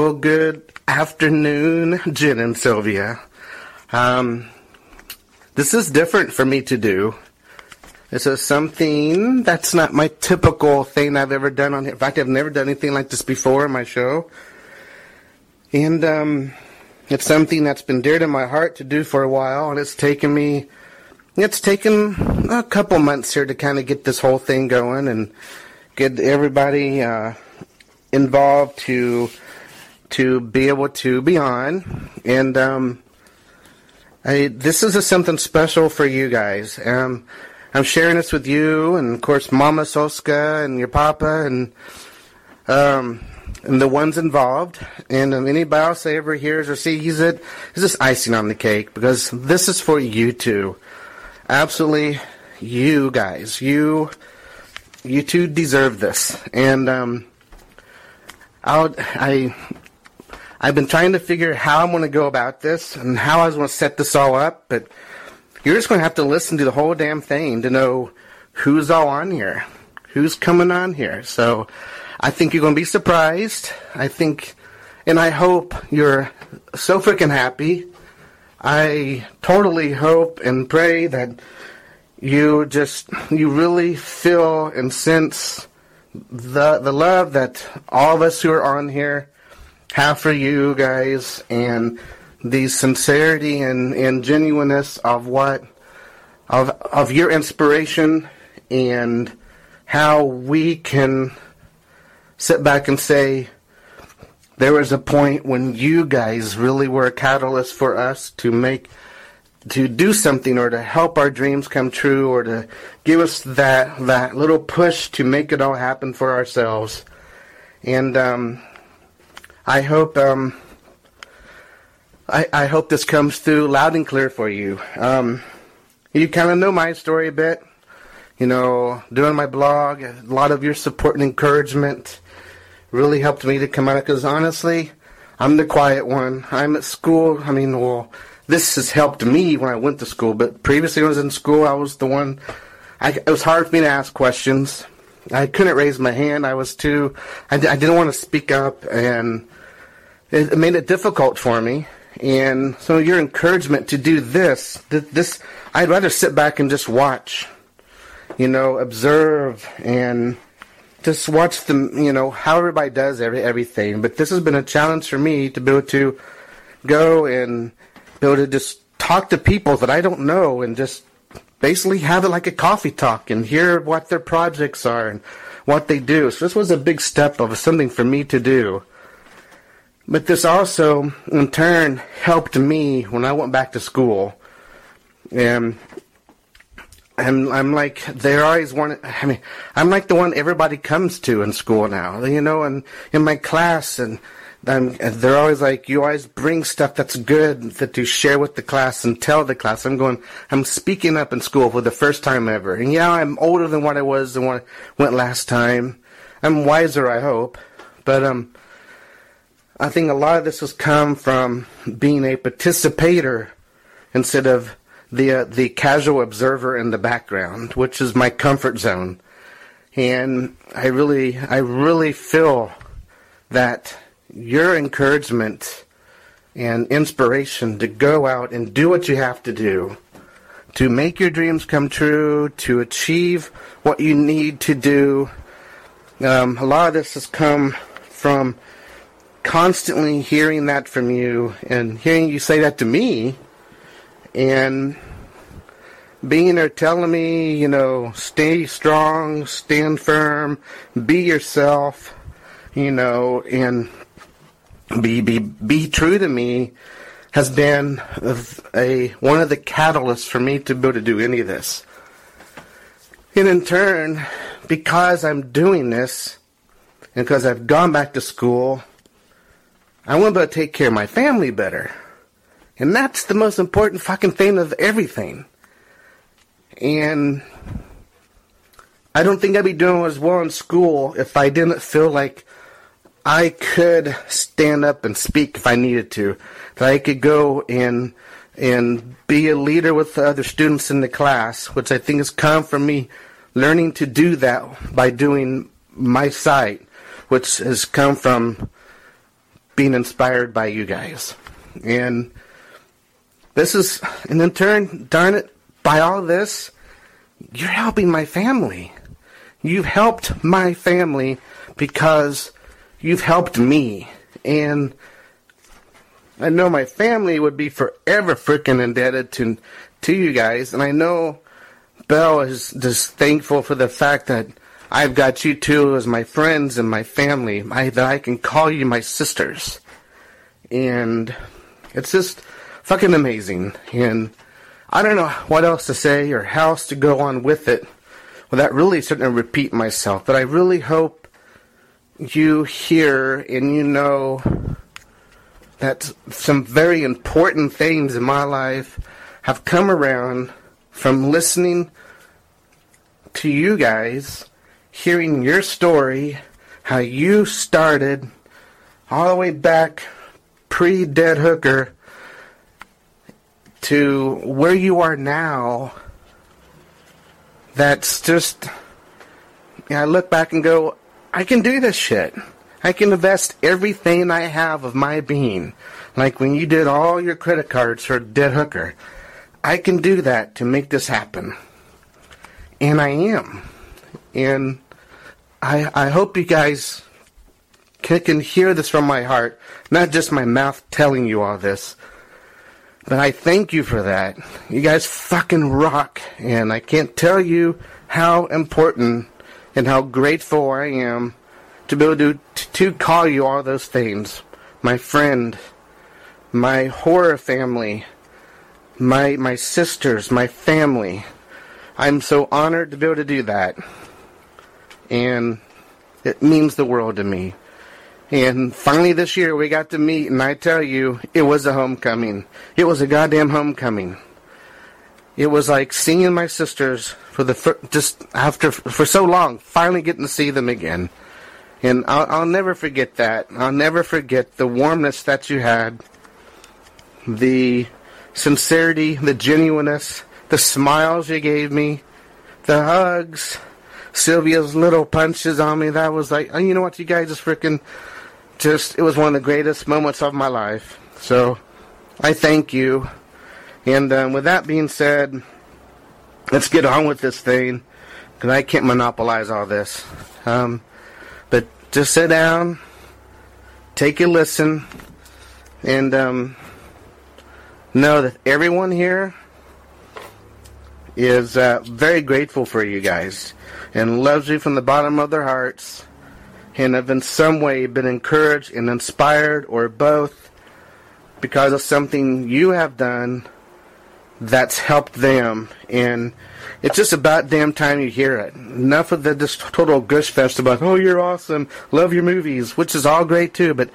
Well, good afternoon, Jen and Sylvia. Um, this is different for me to do. This is something that's not my typical thing I've ever done on here. In fact, I've never done anything like this before in my show. And um, it's something that's been dear to my heart to do for a while, and it's taken me, it's taken a couple months here to kind of get this whole thing going and get everybody uh, involved to to be able to be on. And um, I, this is a, something special for you guys. Um, I'm sharing this with you, and of course, Mama Soska and your Papa, and um, and the ones involved. And um, anybody else ever hears or sees it is just icing on the cake because this is for you too. Absolutely, you guys, you, you two deserve this. And um, I'll, I, I've been trying to figure how I'm going to go about this and how I was going to set this all up, but you're just going to have to listen to the whole damn thing to know who's all on here, who's coming on here. So I think you're going to be surprised. I think, and I hope you're so freaking happy. I totally hope and pray that you just, you really feel and sense the, the love that all of us who are on here have for you guys and the sincerity and, and genuineness of what of of your inspiration and how we can sit back and say there was a point when you guys really were a catalyst for us to make to do something or to help our dreams come true or to give us that that little push to make it all happen for ourselves. And um, I hope um, I, I hope this comes through loud and clear for you. Um, you kind of know my story a bit. You know, doing my blog, a lot of your support and encouragement really helped me to come out. Because honestly, I'm the quiet one. I'm at school. I mean, well, this has helped me when I went to school. But previously, when I was in school, I was the one. I, it was hard for me to ask questions. I couldn't raise my hand. I was too. I, I didn't want to speak up, and it, it made it difficult for me. And so your encouragement to do this, this, I'd rather sit back and just watch, you know, observe and just watch them, you know, how everybody does every, everything. But this has been a challenge for me to be able to go and be able to just talk to people that I don't know and just basically have it like a coffee talk and hear what their projects are and what they do. So this was a big step of something for me to do. But this also, in turn, helped me when I went back to school. And I'm, I'm like, they're always one, I mean, I'm like the one everybody comes to in school now, you know, and in my class, and They're always like, you always bring stuff that's good that you share with the class and tell the class. I'm going, I'm speaking up in school for the first time ever. And yeah, I'm older than what I was than what I went last time. I'm wiser, I hope. But, um, I think a lot of this has come from being a participator instead of the uh, the casual observer in the background, which is my comfort zone. And I really I really feel that your encouragement and inspiration to go out and do what you have to do to make your dreams come true, to achieve what you need to do. Um, a lot of this has come from constantly hearing that from you and hearing you say that to me and being there telling me, you know, stay strong, stand firm, be yourself, you know, and be be be true to me has been a one of the catalysts for me to be able to do any of this. And in turn, because I'm doing this, and because I've gone back to school I want to take care of my family better. And that's the most important fucking thing of everything. And I don't think I'd be doing as well in school if I didn't feel like I could stand up and speak if I needed to. That I could go and and be a leader with the other students in the class, which I think has come from me learning to do that by doing my site, which has come from being inspired by you guys. And this is, and in turn, darn it, by all this, you're helping my family. You've helped my family because you've helped me. And I know my family would be forever freaking indebted to to you guys. And I know Belle is just thankful for the fact that I've got you two as my friends and my family. I, that I can call you my sisters. And it's just fucking amazing. And I don't know what else to say or how else to go on with it without really starting to repeat myself. But I really hope you hear and you know that some very important things in my life have come around from listening to you guys, hearing your story, how you started all the way back pre Dead Hooker to where you are now, that's just. I look back and go, I can do this shit. I can invest everything I have of my being. Like when you did all your credit cards for a Dead Hooker. I can do that to make this happen. And I am. And I, I hope you guys can, can hear this from my heart, not just my mouth telling you all this. But I thank you for that. You guys fucking rock. And I can't tell you how important and how grateful I am to be able to, to call you all those things. My friend, my horror family, my, my sisters, my family. I'm so honored to be able to do that. And it means the world to me. And finally this year we got to meet, and I tell you, it was a homecoming. It was a goddamn homecoming. It was like seeing my sisters for the fir- just after for so long, finally getting to see them again. And I'll, I'll never forget that. I'll never forget the warmness that you had, the sincerity, the genuineness, the smiles you gave me, the hugs, Sylvia's little punches on me. That was like, oh, you know what, you guys just freaking just, it was one of the greatest moments of my life. So, I thank you. And um, with that being said, let's get on with this thing, because I can't monopolize all this. Um, but just sit down, take a listen, and um, know that everyone here is uh, very grateful for you guys and loves you from the bottom of their hearts and have in some way been encouraged and inspired or both because of something you have done that's helped them and it's just about damn time you hear it. Enough of the this total gush fest about oh you're awesome, love your movies, which is all great too, but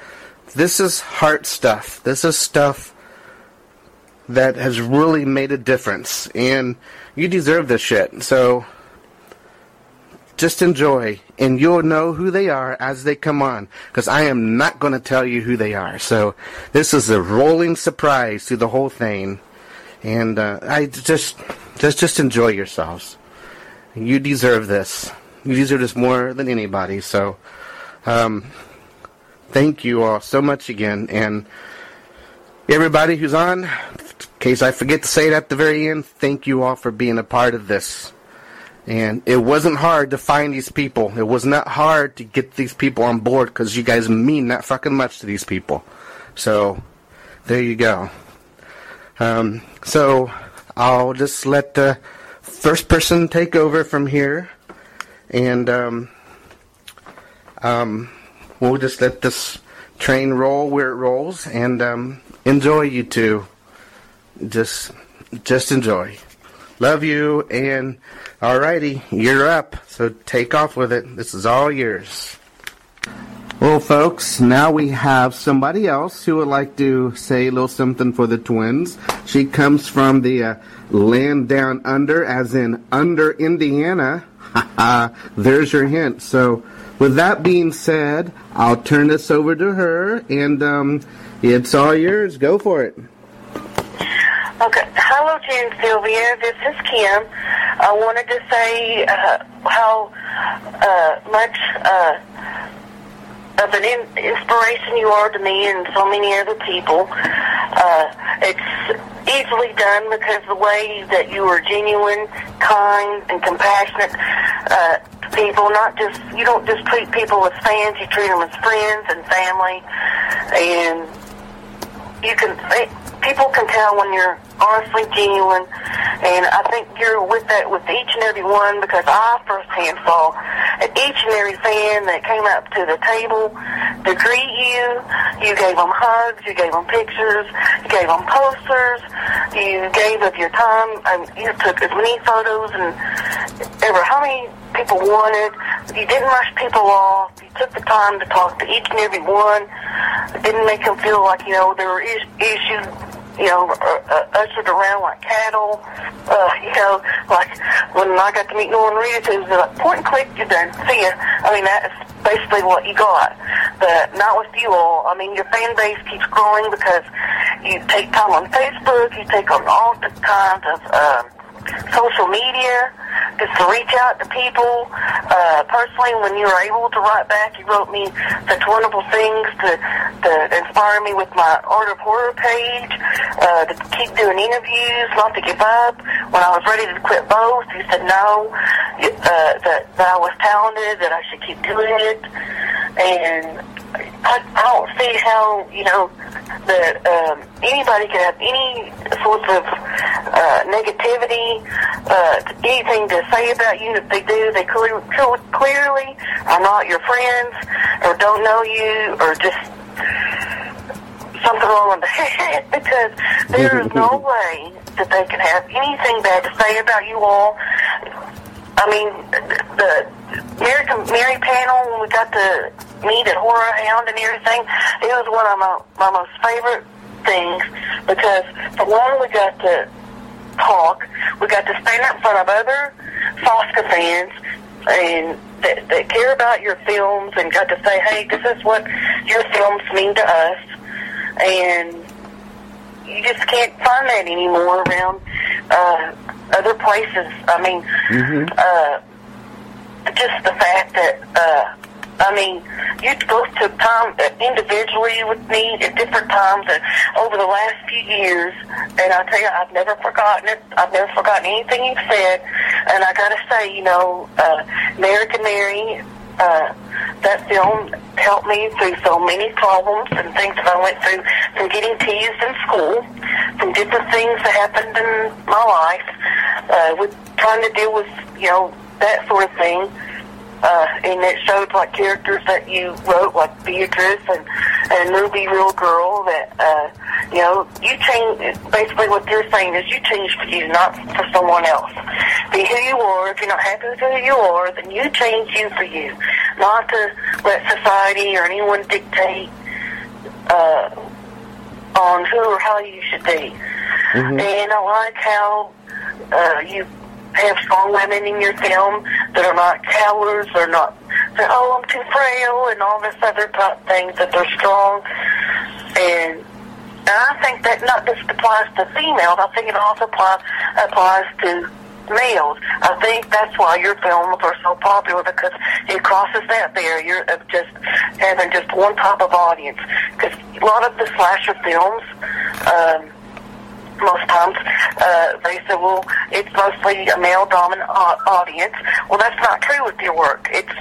this is heart stuff. This is stuff that has really made a difference and you deserve this shit. So just enjoy, and you'll know who they are as they come on. Because I am not going to tell you who they are. So this is a rolling surprise to the whole thing, and uh, I just just just enjoy yourselves. You deserve this. You deserve this more than anybody. So, um, thank you all so much again, and everybody who's on. In case I forget to say it at the very end, thank you all for being a part of this. And it wasn't hard to find these people. It was not hard to get these people on board because you guys mean that fucking much to these people. So, there you go. Um, so, I'll just let the first person take over from here. And um, um, we'll just let this train roll where it rolls and um, enjoy you two. Just, just enjoy. Love you, and alrighty, you're up. So take off with it. This is all yours. Well, folks, now we have somebody else who would like to say a little something for the twins. She comes from the uh, land down under, as in under Indiana. There's your hint. So, with that being said, I'll turn this over to her, and um, it's all yours. Go for it. Okay. Hello, Jan Sylvia. This is Kim. I wanted to say uh, how uh, much uh, of an in, inspiration you are to me and so many other people. Uh, it's easily done because the way that you are genuine, kind, and compassionate uh, to people. Not just you don't just treat people as fans; you treat them as friends and family, and you can. They, people can tell when you're honestly genuine, and I think you're with that with each and every one because I firsthand saw each and every fan that came up to the table to greet you. You gave them hugs, you gave them pictures, you gave them posters, you gave of your time, and you took as many photos and ever how many people wanted. You didn't rush people off. You took the time to talk to each and every one. Didn't make them feel like you know there were is- issues you know, uh, uh, ushered around like cattle. Uh, you know, like when I got to meet Norman Reedus, it was like point and click, you're done. See ya. I mean, that's basically what you got. But not with you all. I mean, your fan base keeps growing because you take time on Facebook, you take on all the kinds of um, social media just to reach out to people. Uh, personally, when you were able to write back, you wrote me such wonderful things to, to inspire me with my Art of Horror page, uh, to keep doing interviews, not to give up. When I was ready to quit both, you said no, uh, that, that I was talented, that I should keep doing it. And I, I don't see how, you know, that um, anybody can have any sorts of uh, negativity, uh, anything to say about you. If they do, they clear, clearly are not your friends, or don't know you, or just something wrong with the head. because there is no way that they can have anything bad to say about you all. I mean, the Mary, Mary panel when we got to meet at Horror Hound and everything, it was one of my, my most favorite things because for one, we got to talk, we got to stand up in front of other Soska fans and that, that care about your films and got to say, hey, this is what your films mean to us. And you just can't find that anymore around uh, other places. I mean, Mhm. uh, just the fact that, uh, I mean, you both took time uh, individually with me at different times and over the last few years, and I tell you, I've never forgotten it. I've never forgotten anything you've said, and I gotta say, you know, uh, American Mary, uh, that film helped me through so many problems and things that I went through from getting teased in school, from different things that happened in my life, uh, with trying to deal with, you know, that sort of thing. Uh, and it showed like characters that you wrote, like Beatress and and Ruby Realgirl. That uh, you know, you change. Basically, what they're saying is you change for you, not for someone else. Be who you are. If you're not happy with who you are, then you change you for you, not to let society or anyone dictate uh, on who or how you should be. Mhm. And I like how uh, you have strong women in your film that are not cowards or not oh, I'm too frail and all this other type things, that they're strong. And, and I think that not just applies to females, I think it also applies, applies to males. I think that's why your films are so popular because it crosses that barrier of just having just one type of audience. Because a lot of the slasher films, um, most times uh, they say, well, it's mostly a male-dominant audience. Well, that's not true with your work. It's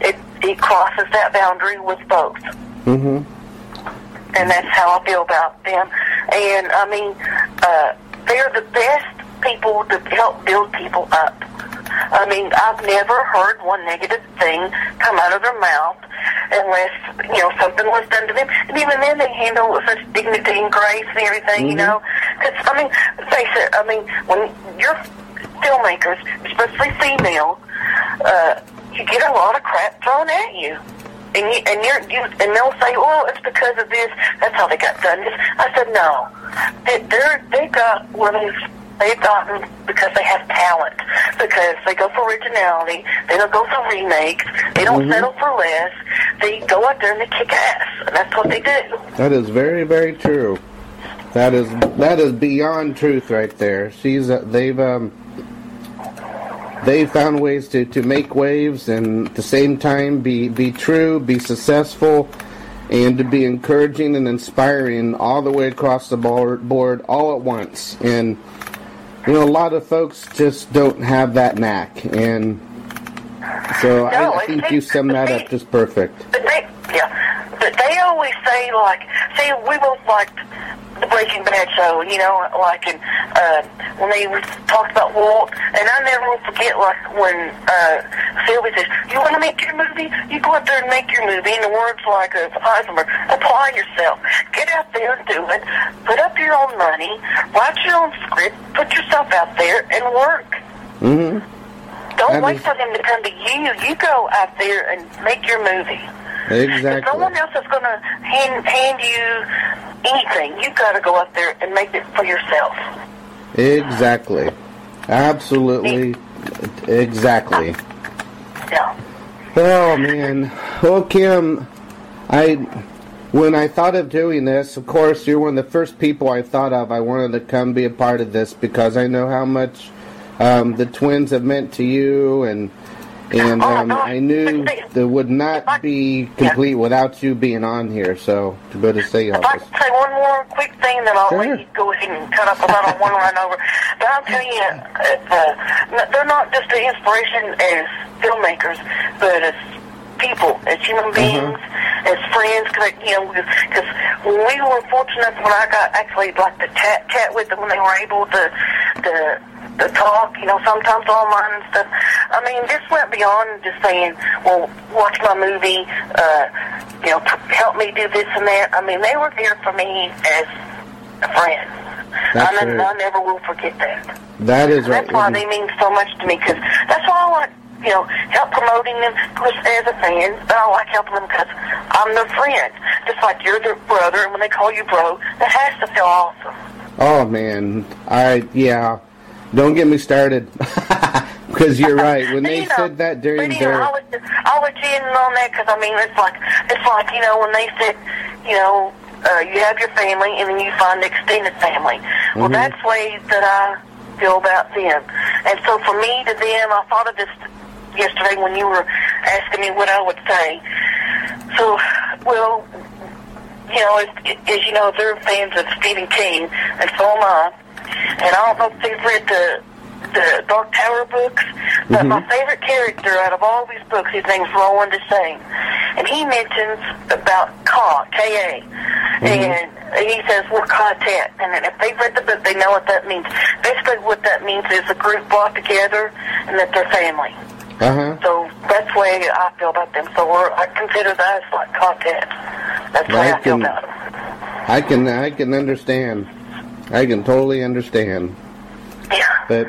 it it crosses that boundary with both, Mhm. And that's how I feel about them. And I mean, uh, they're the best people to help build people up. I mean, I've never heard one negative thing come out of their mouth unless, you know, something was done to them. And even then, they handle it with such dignity and grace and everything, you know. Because, I mean, face it, I mean, when you're filmmakers, especially female, uh, you get a lot of crap thrown at you. And you, and you're, you, and they'll say, well, it's because of this. That's how they got done. This. I said, no. They, they're, they got what they've, they've gotten because they have talent. Because they go for originality. They don't go for remakes. They don't Mhm. settle for less. They go out there and they kick ass. And that's what they do. That is very, very true. That is that is beyond truth right there. She's uh, they've um they found ways to, to make waves and at the same time be, be true, be successful, and to be encouraging and inspiring all the way across the board board all at once. And, you know, a lot of folks just don't have that knack. And so no, I, I think you sum that up just perfect. But they, yeah, but they always say, like, see, we both liked the Breaking Bad show, you know, like in, uh, when they talked about Walt, and I never will forget, like, when uh, Sylvie says, you want to make your movie? You go out there and make your movie, and the words like of Heisenberg, apply yourself. Get out there and do it. Put up your own money. Write your own script. Put yourself out there and work. Mm-hmm. Don't that wait is... for them to come to you. You go out there and make your movie. Exactly. No one else is going to hand, hand you anything, you've got to go up there and make it for yourself. Exactly. Absolutely. Exactly. Yeah. Oh man. Well, Kim, I when I thought of doing this, of course, you're one of the first people I thought of. I wanted to come be a part of this because I know how much um, the twins have meant to you and and oh, um, I knew that would not be complete without you being on here. So to able to say all this. I say one more quick thing, then I'll sure. let you go ahead and cut up about on one run over. But I'll tell you, uh, uh, they're not just an inspiration as filmmakers, but as people, as human uh-huh. beings, uh-huh. as friends. Cause, you know, because when we were fortunate, when I got actually like to chat chat with them, when they were able to to the talk, you know, sometimes online and stuff. I mean, this went beyond just saying, well, watch my movie, uh, you know, help me do this and that. I mean, they were there for me as a friend. That's I, mean, right. I never will forget that. That is right. That's why they mean so much to me, because that's why I like, you know, help promoting them. Because as a fan, but I like helping them because I'm their friend. Just like you're their brother, and when they call you bro, that has to feel awesome. Oh man, I yeah. Don't get me started. Because you're right. When they know, said that during but, their, know, I was, I was in on that because I mean it's like it's like you know when they said you know uh, you have your family and then you find extended family. Mm-hmm. Well, that's the way that I feel about them. And so for me to them, I thought of this yesterday when you were asking me what I would say. So, well, you know, as, as you know, they're fans of Stephen King, and so am I. And I don't know if they've read the the Dark Tower books, but mm-hmm. my favorite character out of all these books, his name's Roland Deschain, and he mentions about Ka, K-A, mm-hmm. and he says we're ka-tet, and if they've read the book, they know what that means. Basically, what that means is a group brought together and that they're family. Uh-huh. So that's the way I feel about them. So we're, I consider that as like ka-tet. That's the way I, I feel about them. I can I can understand. I can totally understand. Yeah. But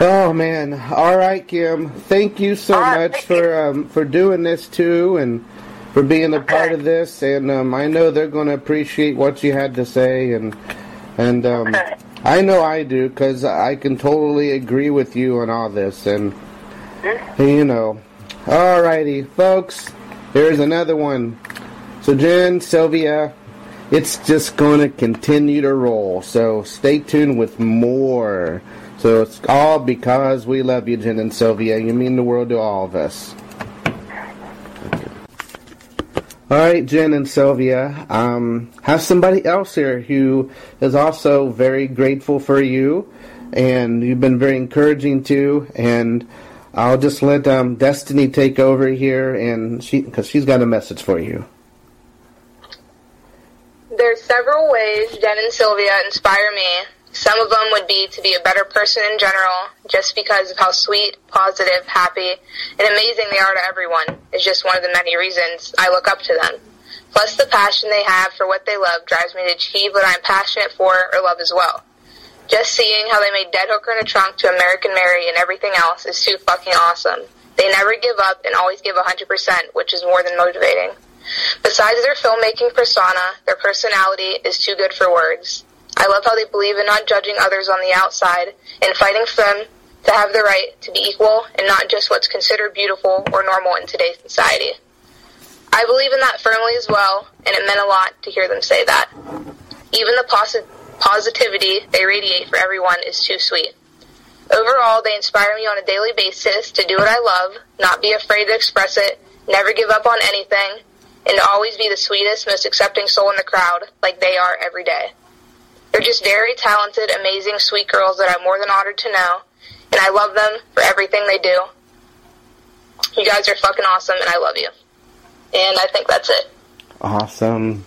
oh man, all right, Kim. Thank you so much for um, for doing this too, and for being a okay. part of this. And um, I know they're going to appreciate what you had to say, and and um, okay. I know I do because I can totally agree with you on all this. And mm-hmm. you know, all righty, folks. Here's another one. So Jen, Sylvia, it's just going to continue to roll. So stay tuned with more. So it's all because we love you, Jen and Sylvia. You mean the world to all of us. All right, Jen and Sylvia. Um, have somebody else here who is also very grateful for you, and you've been very encouraging too. And I'll just let um, Destiny take over here, and she because she's got a message for you. There's several ways Jen and Sylvia inspire me. Some of them would be to be a better person in general, just because of how sweet, positive, happy, and amazing they are to everyone is just one of the many reasons I look up to them. Plus the passion they have for what they love drives me to achieve what I'm passionate for or love as well. Just seeing how they made Dead Hooker in a Trunk to American Mary and everything else is too fucking awesome. They never give up and always give 100%, which is more than motivating. Besides their filmmaking persona, their personality is too good for words. I love how they believe in not judging others on the outside and fighting for them to have the right to be equal and not just what's considered beautiful or normal in today's society. I believe in that firmly as well, and it meant a lot to hear them say that. Even the posi- positivity they radiate for everyone is too sweet. Overall, they inspire me on a daily basis to do what I love, not be afraid to express it, never give up on anything, and always be the sweetest, most accepting soul in the crowd, like they are every day. They're just very talented, amazing, sweet girls that I'm more than honored to know, and I love them for everything they do. You guys are fucking awesome, and I love you. And I think that's it. Awesome.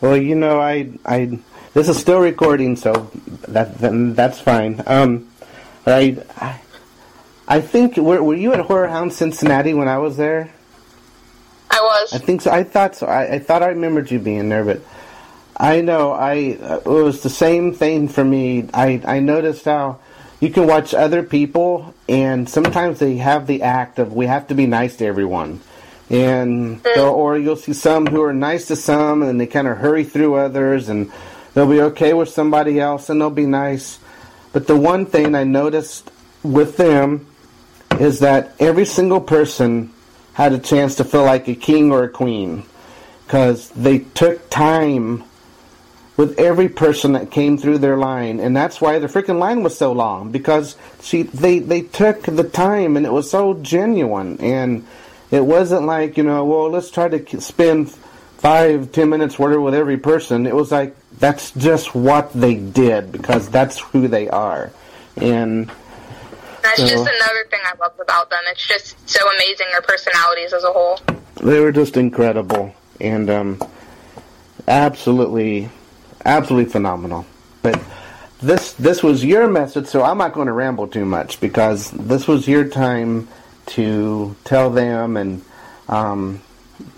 Well, you know, I, I, this is still recording, so that, that's fine. Um, I, I, I think were, were you at Horror Hound Cincinnati when I was there? I was. I think so. I thought so. I, I thought I remembered you being there, but I know I uh, it was the same thing for me. I I noticed how you can watch other people, and sometimes they have the act of we have to be nice to everyone, and they'll- or you'll see some who are nice to some, and they kind of hurry through others, and they'll be okay with somebody else, and they'll be nice. But the one thing I noticed with them is that every single person had a chance to feel like a king or a queen. Because they took time with every person that came through their line. And that's why the freaking line was so long. Because she they they took the time and it was so genuine. And it wasn't like you know well let's try to spend five ten minutes whatever with every person. It was like that's just what they did because that's who they are. And That's So- just another thing I love about them. It's just so amazing, their personalities as a whole. they were just incredible and um, absolutely, absolutely phenomenal. But this this was your message, so I'm not going to ramble too much because this was your time to tell them and um,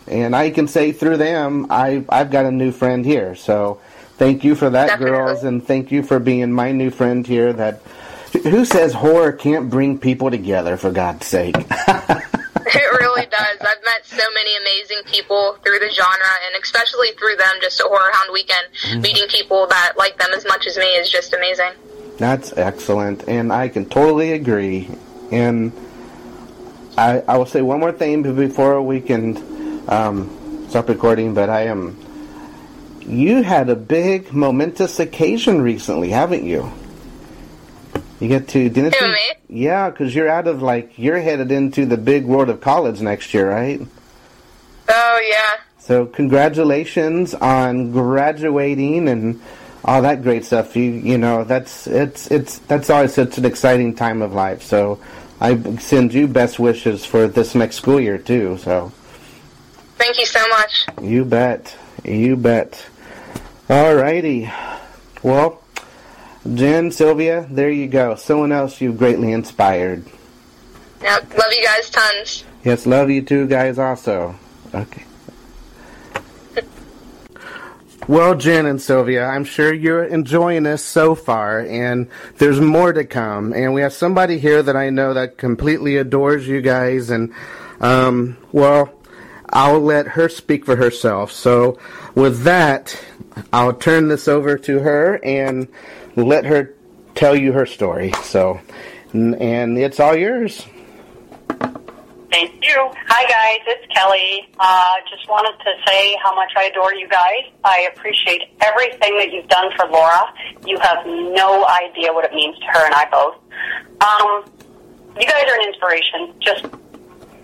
and I can say through them I I've got a new friend here. So thank you for that, Definitely. girls, and thank you for being my new friend here. That who says horror can't bring people together for God's sake. It really does. I've met so many amazing people through the genre, and especially through them, just at Horror Hound Weekend. Meeting people that like them as much as me is just amazing. That's excellent, and I can totally agree. And I, I will say one more thing before we can um, stop recording. But I am. You had a big momentous occasion recently, haven't you? You get to didn't Who, me? Yeah, because you're out of like you're headed into the big world of college next year, right? Oh yeah. So congratulations on graduating and all that great stuff. You you know that's it's it's that's always such an exciting time of life. So I send you best wishes for this next school year too. So Thank you so much. you bet, you bet. All righty. well, Jen, Sylvia, there you go. Someone else you've greatly inspired. Yep. Love you guys tons. Yes, love you too, guys. Also, okay. Well, Jen and Sylvia, I'm sure you're enjoying this so far, and there's more to come. And we have somebody here that I know that completely adores you guys, and um, well, I'll let her speak for herself. So, with that, I'll turn this over to her and let her tell you her story. So, and it's all yours. Thank you. Hi, guys. It's Kelly. Uh, just wanted to say how much I adore you guys. I appreciate everything that you've done for Laura. You have no idea what it means to her and I both. Um, you guys are an inspiration. Just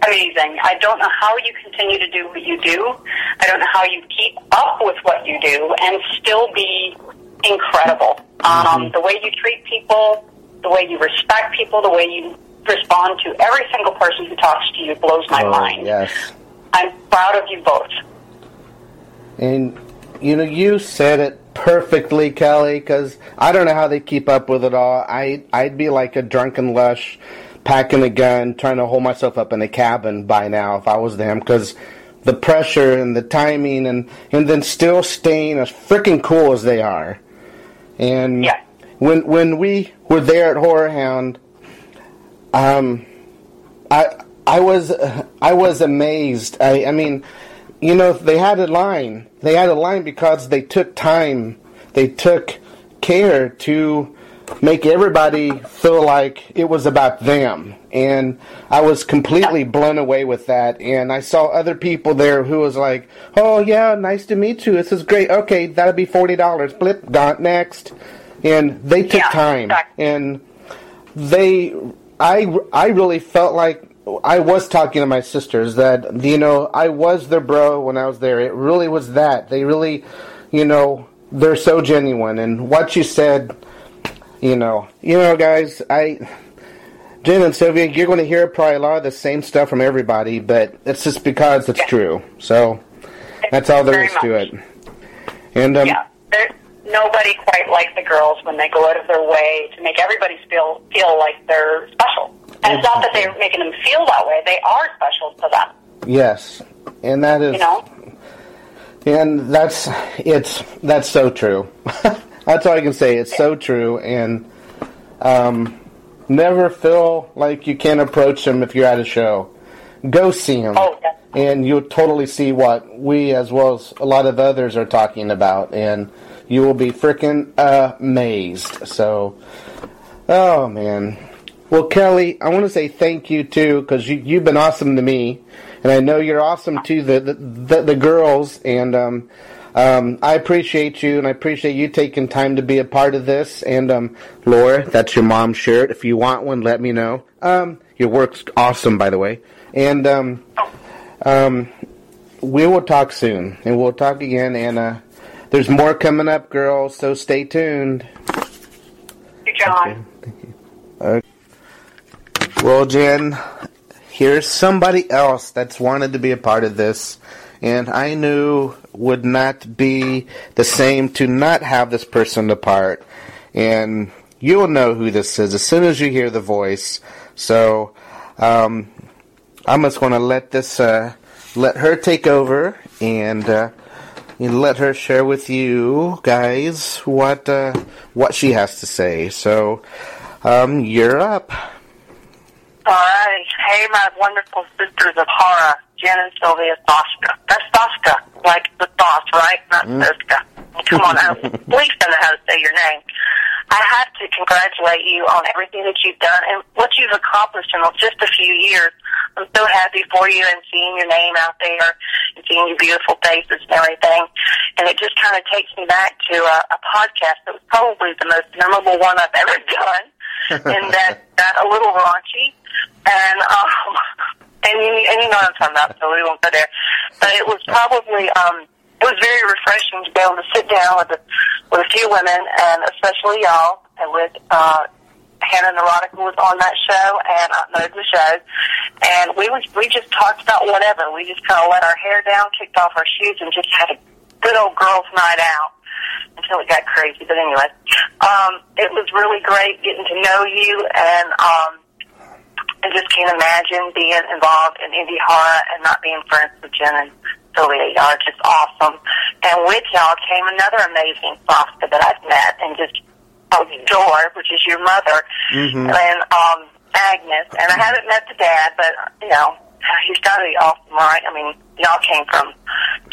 amazing. I don't know how you continue to do what you do. I don't know how you keep up with what you do and still be incredible. Um, the way you treat people, the way you respect people, the way you respond to every single person who talks to you blows my Oh, mind. yes. I'm proud of you both. And you know, you said it perfectly, Kelly. Because I don't know how they keep up with it all. I I'd be like a drunken lush, packing a gun, trying to hold myself up in a cabin by now if I was them. Because the pressure and the timing, and and then still staying as freaking cool as they are. And Yeah. when when we were there at Horror Hound, um, I I was I was amazed. I I mean, you know, they had a line. They had a line because they took time. They took care to make everybody feel like it was about them. And I was completely blown away with that. And I saw other people there who was like, "Oh yeah, nice to meet you. This is great. Okay, that'll be forty dollars. Blip, dot next." And they took Yeah, time. exactly. And they, I, I really felt like I was talking to my sisters that you know I was their bro when I was there. It really was that they really, you know, they're so genuine. And what you said, you know, you know, guys, I. Jen and Sylvia, you're going to hear probably a lot of the same stuff from everybody, but it's just because it's Yeah. true. So that's all there is to it. And um, Yeah, there, nobody quite like the girls when they go out of their way to make everybody feel feel like they're special. And it's not that they're making them feel that way; they are special to them. yes, and that is You know, And that's it's that's so true. that's all I can say. It's so true, and um, never feel like you can't approach them if you're at a show. Go see them, Oh, yeah. and you'll totally see what we, as well as a lot of others, are talking about, and you will be freaking amazed. So, oh man. Well, Kelly, I want to say thank you too because you, you've been awesome to me, and I know you're awesome to the the, the, the girls. And um, um, I appreciate you, and I appreciate you taking time to be a part of this. And um, Laura, that's your mom's shirt. If you want one, let me know. Um, your work's awesome, by the way. And um, um, we will talk soon, and we'll talk again. And uh, there's more coming up, girls. So stay tuned. Thank you, John. Well, Jen, here's somebody else that's wanted to be a part of this, and I knew would not be the same to not have this person a part. And you'll know who this is as soon as you hear the voice. So, um, I'm just going to let this, uh, let her take over and, uh, and let her share with you guys what, uh, what she has to say. So, um, you're up. All right. Hey, my wonderful sisters of horror, Jen and Sylvia Soska. That's Soska, like the sauce, right? Not Soska. Come on, I at least I know how to say your name. I have to congratulate you on everything that you've done and what you've accomplished in just a few years. I'm so happy for you and seeing your name out there and seeing your beautiful faces and everything. And it just kind of takes me back to a, a podcast that was probably the most memorable one I've ever done. and that got a little raunchy. And um, and you, and you know I'm talking about, so we won't go there. But it was probably um, it was very refreshing to be able to sit down with a, with a few women, and especially y'all, and with uh, Hannah Neurotica was on that show, and I know the show, and we was we just talked about whatever. We just kind of let our hair down, kicked off our shoes, and just had a good old girls' night out until it got crazy. But anyway, um, it was really great getting to know you, and um, I just can't imagine being involved in indie horror and not being friends with Jen and Sylvia. Y'all are just awesome. And with y'all came another amazing Soska that I've met and just adore, which is your mother, and um, Agnes. And I haven't met the dad, but, you know, he's got to be awesome, right? I mean, y'all came from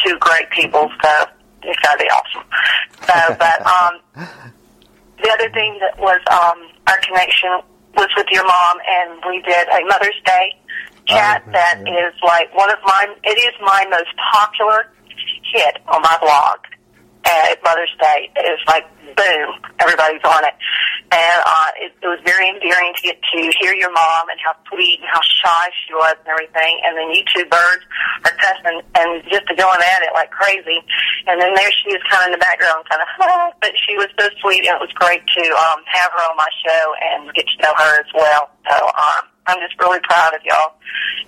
two great people, so he's got to be awesome. So, but um, the other thing that was um, our connection was with your mom, and we did a Mother's Day chat Oh, that yeah. is like one of my. It is my most popular hit on my blog. At Mother's Day, it was like boom, everybody's on it, and uh, it, it was very endearing to get to hear your mom and how sweet and how shy she was and everything. And then you two birds are cussing and just going at it like crazy. And then there she is, kind of in the background, kind of, but she was so sweet, and it was great to um, have her on my show and get to know her as well. So um, I'm just really proud of y'all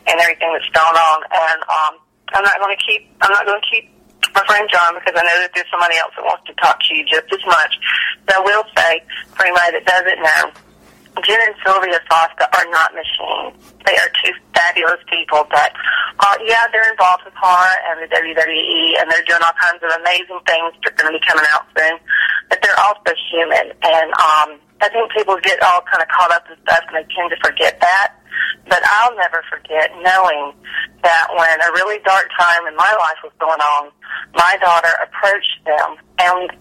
and everything that's going on. And um, I'm not going to keep. I'm not going to keep my friend John because I know that there's somebody else that wants to talk to you just as much. So I will say, for anybody that doesn't know, Jen and Sylvia Soska are not machines. They are two fabulous people that are, yeah, they're involved with horror and the WWE, and they're doing all kinds of amazing things that are going to be coming out soon. But they're also human, and um, I think people get all kind of caught up in stuff, and they tend to forget that. But I'll never forget knowing that when a really dark time in my life was going on, my daughter approached them, and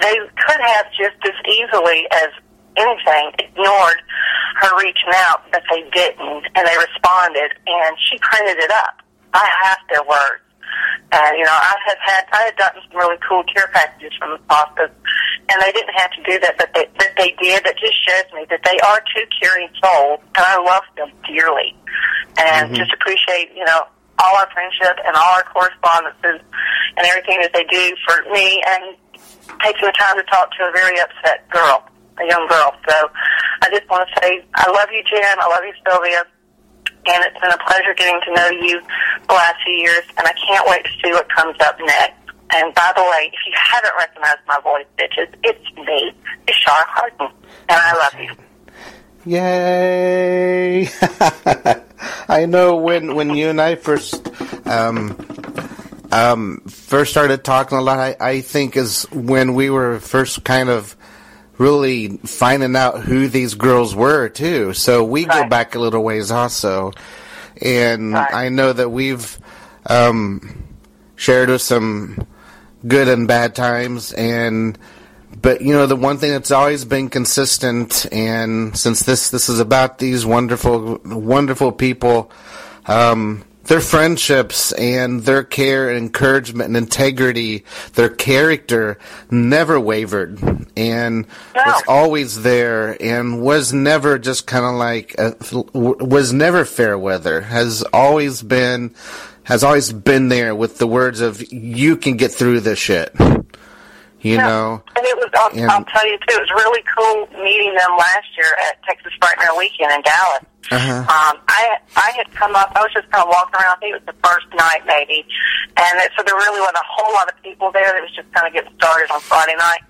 they could have just as easily as anything ignored her reaching out, but they didn't, and they responded, and she printed it up. I have their words. And, you know, I have had, I had gotten some really cool care packages from the hospice, and they didn't have to do that, but they, that they did. That just shows me that they are two caring souls, and I love them dearly, and mm-hmm. just appreciate you know all our friendship and all our correspondences and everything that they do for me, and taking the time to talk to a very upset girl, a young girl. So I just want to say I love you, Jen. I love you, Sylvia. And it's been a pleasure getting to know you the last few years, and I can't wait to see what comes up next. And by the way, if you haven't recognized my voice, bitches, it's me, Ishar Harden, and I love you. Yay! I know when when you and I first um, um, first started talking a lot. I, I think is when we were first kind of really finding out who these girls were too. So we go back a little ways also, and Right. I know that we've um, shared with some good and bad times and but you know the one thing that's always been consistent and since this this is about these wonderful wonderful people um their friendships and their care and encouragement and integrity their character never wavered and was always there and was never just kind of like a, was never fair weather has always been has always been there with the words of you can get through this shit you Yeah. know And it was, I'll, And- I'll tell you too, it was really cool meeting them last year at Texas Frightmare Weekend in Dallas. Uh-huh. Um, I I had come up, I was just kind of walking around, I think it was the first night maybe, and it, so there really wasn't a whole lot of people there. It was just kind of getting started on Friday night,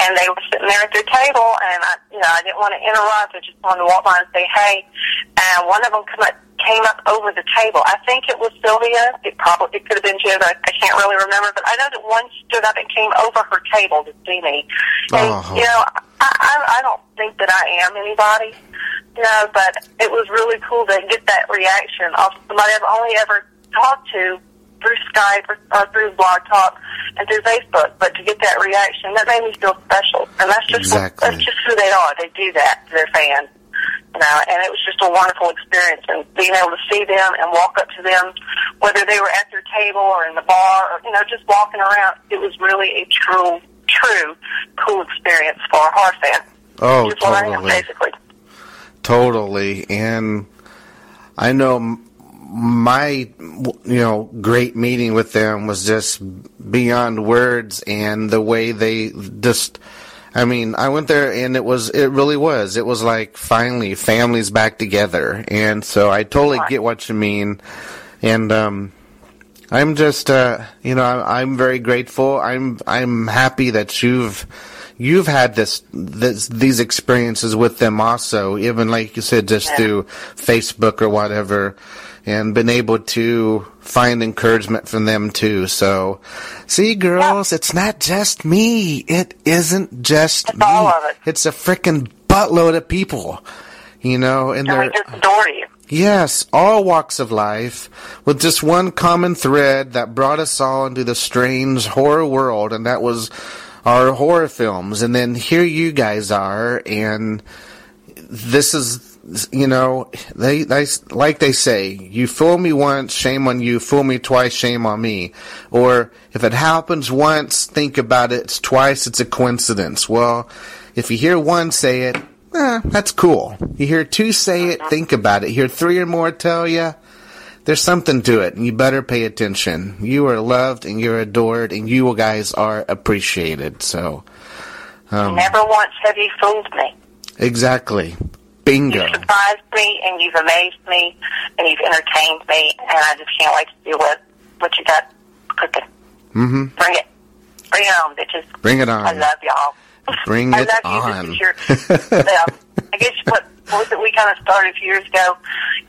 and they were sitting there at their table, and I, you know, I didn't want to interrupt. I just wanted to walk by and say hey, and one of them come up, came up over the table. I think it was Sylvia. It probably it could have been Jen. I, I can't really remember, but I know that one stood up and came over her table to see me. And Oh. you know, I, I I don't think that I am anybody, you know, but it was really cool to get that reaction of somebody I've only ever talked to through Skype or, or through Blog Talk and through Facebook, but to get that reaction, that made me feel special. And that's just Exactly. that's just who they are. They do that to their fans. You know, and it was just a wonderful experience and being able to see them and walk up to them, whether they were at their table or in the bar or, you know, just walking around. It was really a true, true cool experience for a horror fan. oh what I am, totally basically. Totally, and I know my you know great meeting with them was just beyond words, and the way they just. I mean, I went there and it was, it really was. It was like finally families back together. And so I totally get what you mean. And, um, I'm just, uh, you know, I'm very grateful. I'm, I'm happy that you've, you've had this, this, these experiences with them also, even like you said, just Yeah. through Facebook or whatever, and been able to find encouragement from them too. So, see, girls, it's not just me. It isn't just It's me. all of it. It's a freaking buttload of people, you know, and they're. we just adore you. Yes, all walks of life, with just one common thread that brought us all into the strange horror world, and that was our horror films. And then here you guys are, and this is, you know, they, they, like they say, you fool me once, shame on you, fool me twice, shame on me. Or if it happens once, think about it, it's twice, it's a coincidence. Well, if you hear one say it, eh, that's cool. You hear two say it, think about it. You hear three or more tell you, there's something to it, and you better pay attention. You are loved, and you're adored, and you guys are appreciated. So, um, Never once have you fooled me. exactly. Bingo. You've surprised me and you've amazed me and you've entertained me and I just can't wait to see what, what you got cooking. hmm Bring it. Bring it on, bitches. Bring it on. I love y'all. Bring I it on. yeah. I guess what, what was it we kind of started a few years ago?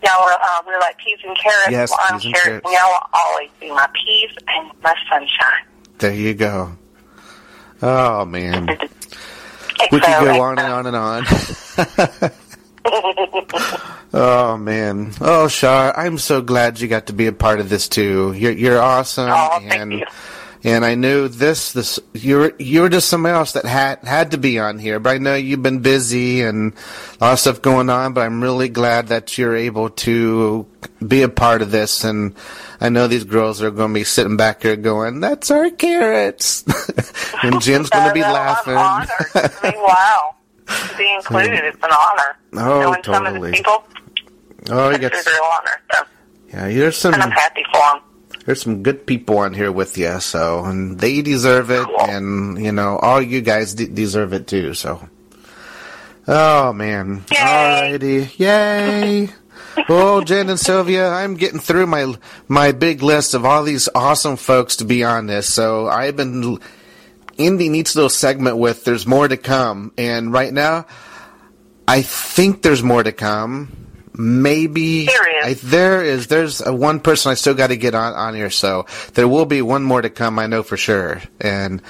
Y'all were, uh, we were like peas and carrots. Yes, well, I'm peas and carrots. carrots. Y'all will always be my peas and my sunshine. There you go. Oh man, we could go on and on and on. oh man. Oh Shar, I'm so glad you got to be a part of this too. You're you're awesome Oh, and you. and I knew this this you're you're just somebody else that had had to be on here. But I know you've been busy and a lot of stuff going on. But I'm really glad that you're able to be a part of this. And I know these girls are going to be sitting back here going, "That's our carrots," and Jen's going to be laughing. I'm honored. I mean, wow. To be included, it's an honor. Oh, Knowing some of the totally. people, Oh, you got a real honor. So, yeah. There's some and I'm happy for them. there's some good people on here with you, so and they deserve it, Cool. and you know all you guys de- deserve it too. So, oh man, Yay. alrighty, yay! oh, Jen and Sylvia, I'm getting through my my big list of all these awesome folks to be on this. So I've been ending each little segment with "There's more to come," and right now, I think there's more to come. Maybe There is. I, there is. There's a one person I still got to get on on here, so there will be one more to come. I know for sure, and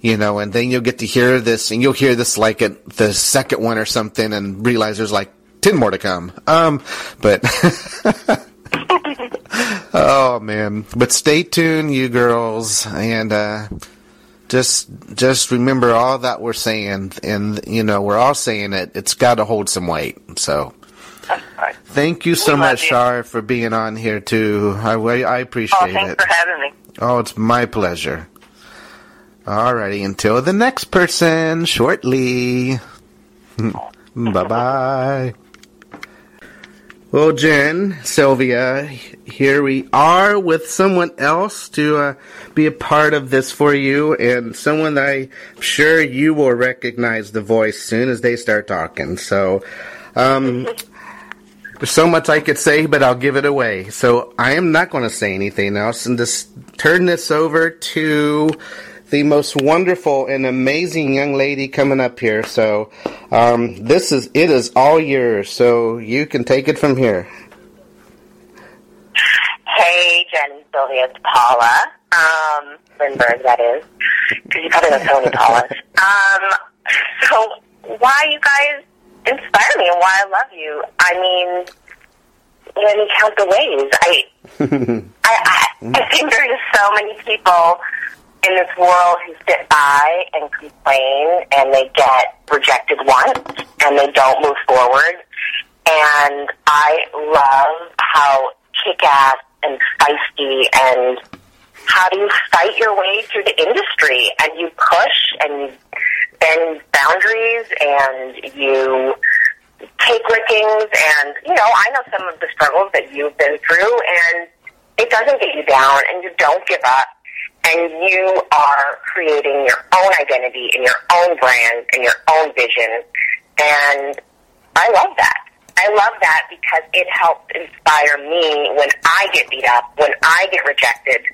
you know, and then you'll get to hear this, and you'll hear this like at the second one or something, and realize there's like ten more to come. Um, but oh man, but stay tuned, you girls, and uh, just just remember all that we're saying, and you know, we're all saying it. It's got to hold some weight. So. Right. Thank you so We much. Shar, for being on here too. I, I appreciate Oh, thanks it. for having me. Oh, it's my pleasure. Alrighty, until the next person, shortly. bye bye. Well, Jen, Sylvia, here we are with someone else to uh, be a part of this for you, and someone that I'm sure you will recognize the voice soon as they start talking. So, um, there's so much I could say, but I'll give it away. So I am not going to say anything else and just turn this over to the most wonderful and amazing young lady coming up here. So um, this is it is all yours. So you can take it from here. Hey, Jen and Sylvia, it's Paula. Um, Lindberg, that is. Because you probably know so many Paulas. Um, so why you guys inspire me and why I love you? I mean, when you count the ways, I, I, I, I think there's so many people in this world who sit by and complain and they get rejected once and they don't move forward. And I love how kick-ass and feisty and how do you fight your way through the industry? And you push and you bend boundaries and you take lickings and you know I know some of the struggles that you've been through and it doesn't get you down and you don't give up and you are creating your own identity and your own brand and your own vision and I love that. I love that because it helps inspire me when I get beat up, when I get rejected,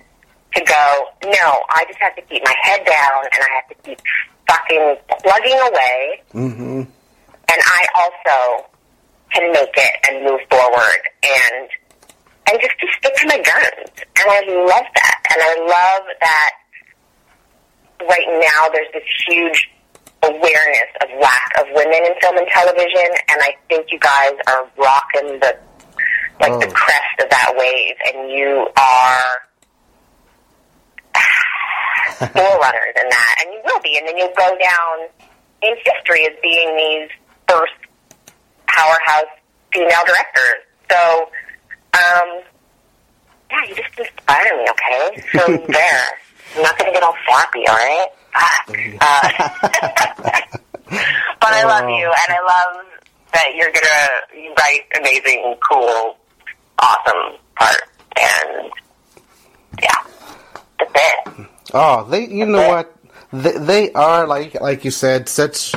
to go, no, I just have to keep my head down and I have to keep fucking plugging away. Mm-hmm. And I also can make it and move forward and and just to stick to my guns. And I love that. And I love that right now there's this huge awareness of lack of women in film and television and I think you guys are rocking the like the Oh. crest of that wave and you are forerunners in that and you will be and then you'll go down in history as being these first powerhouse female directors. So, um, yeah, you just inspire me, okay? So there. I'm not going to get all floppy, all right? Uh, but I love you, and I love that you're going to write amazing, cool, awesome art. And, yeah, that's it. Oh, they. You know what? They, they are like like you said, such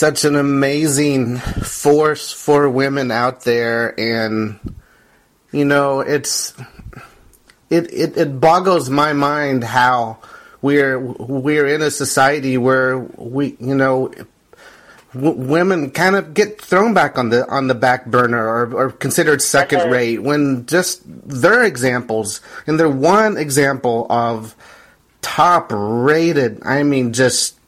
such an amazing force for women out there, and you know it's it it, it boggles my mind how we're we're in a society where we you know w- women kind of get thrown back on the on the back burner or, or considered second rate when just they're examples and they're one example of top rated i mean just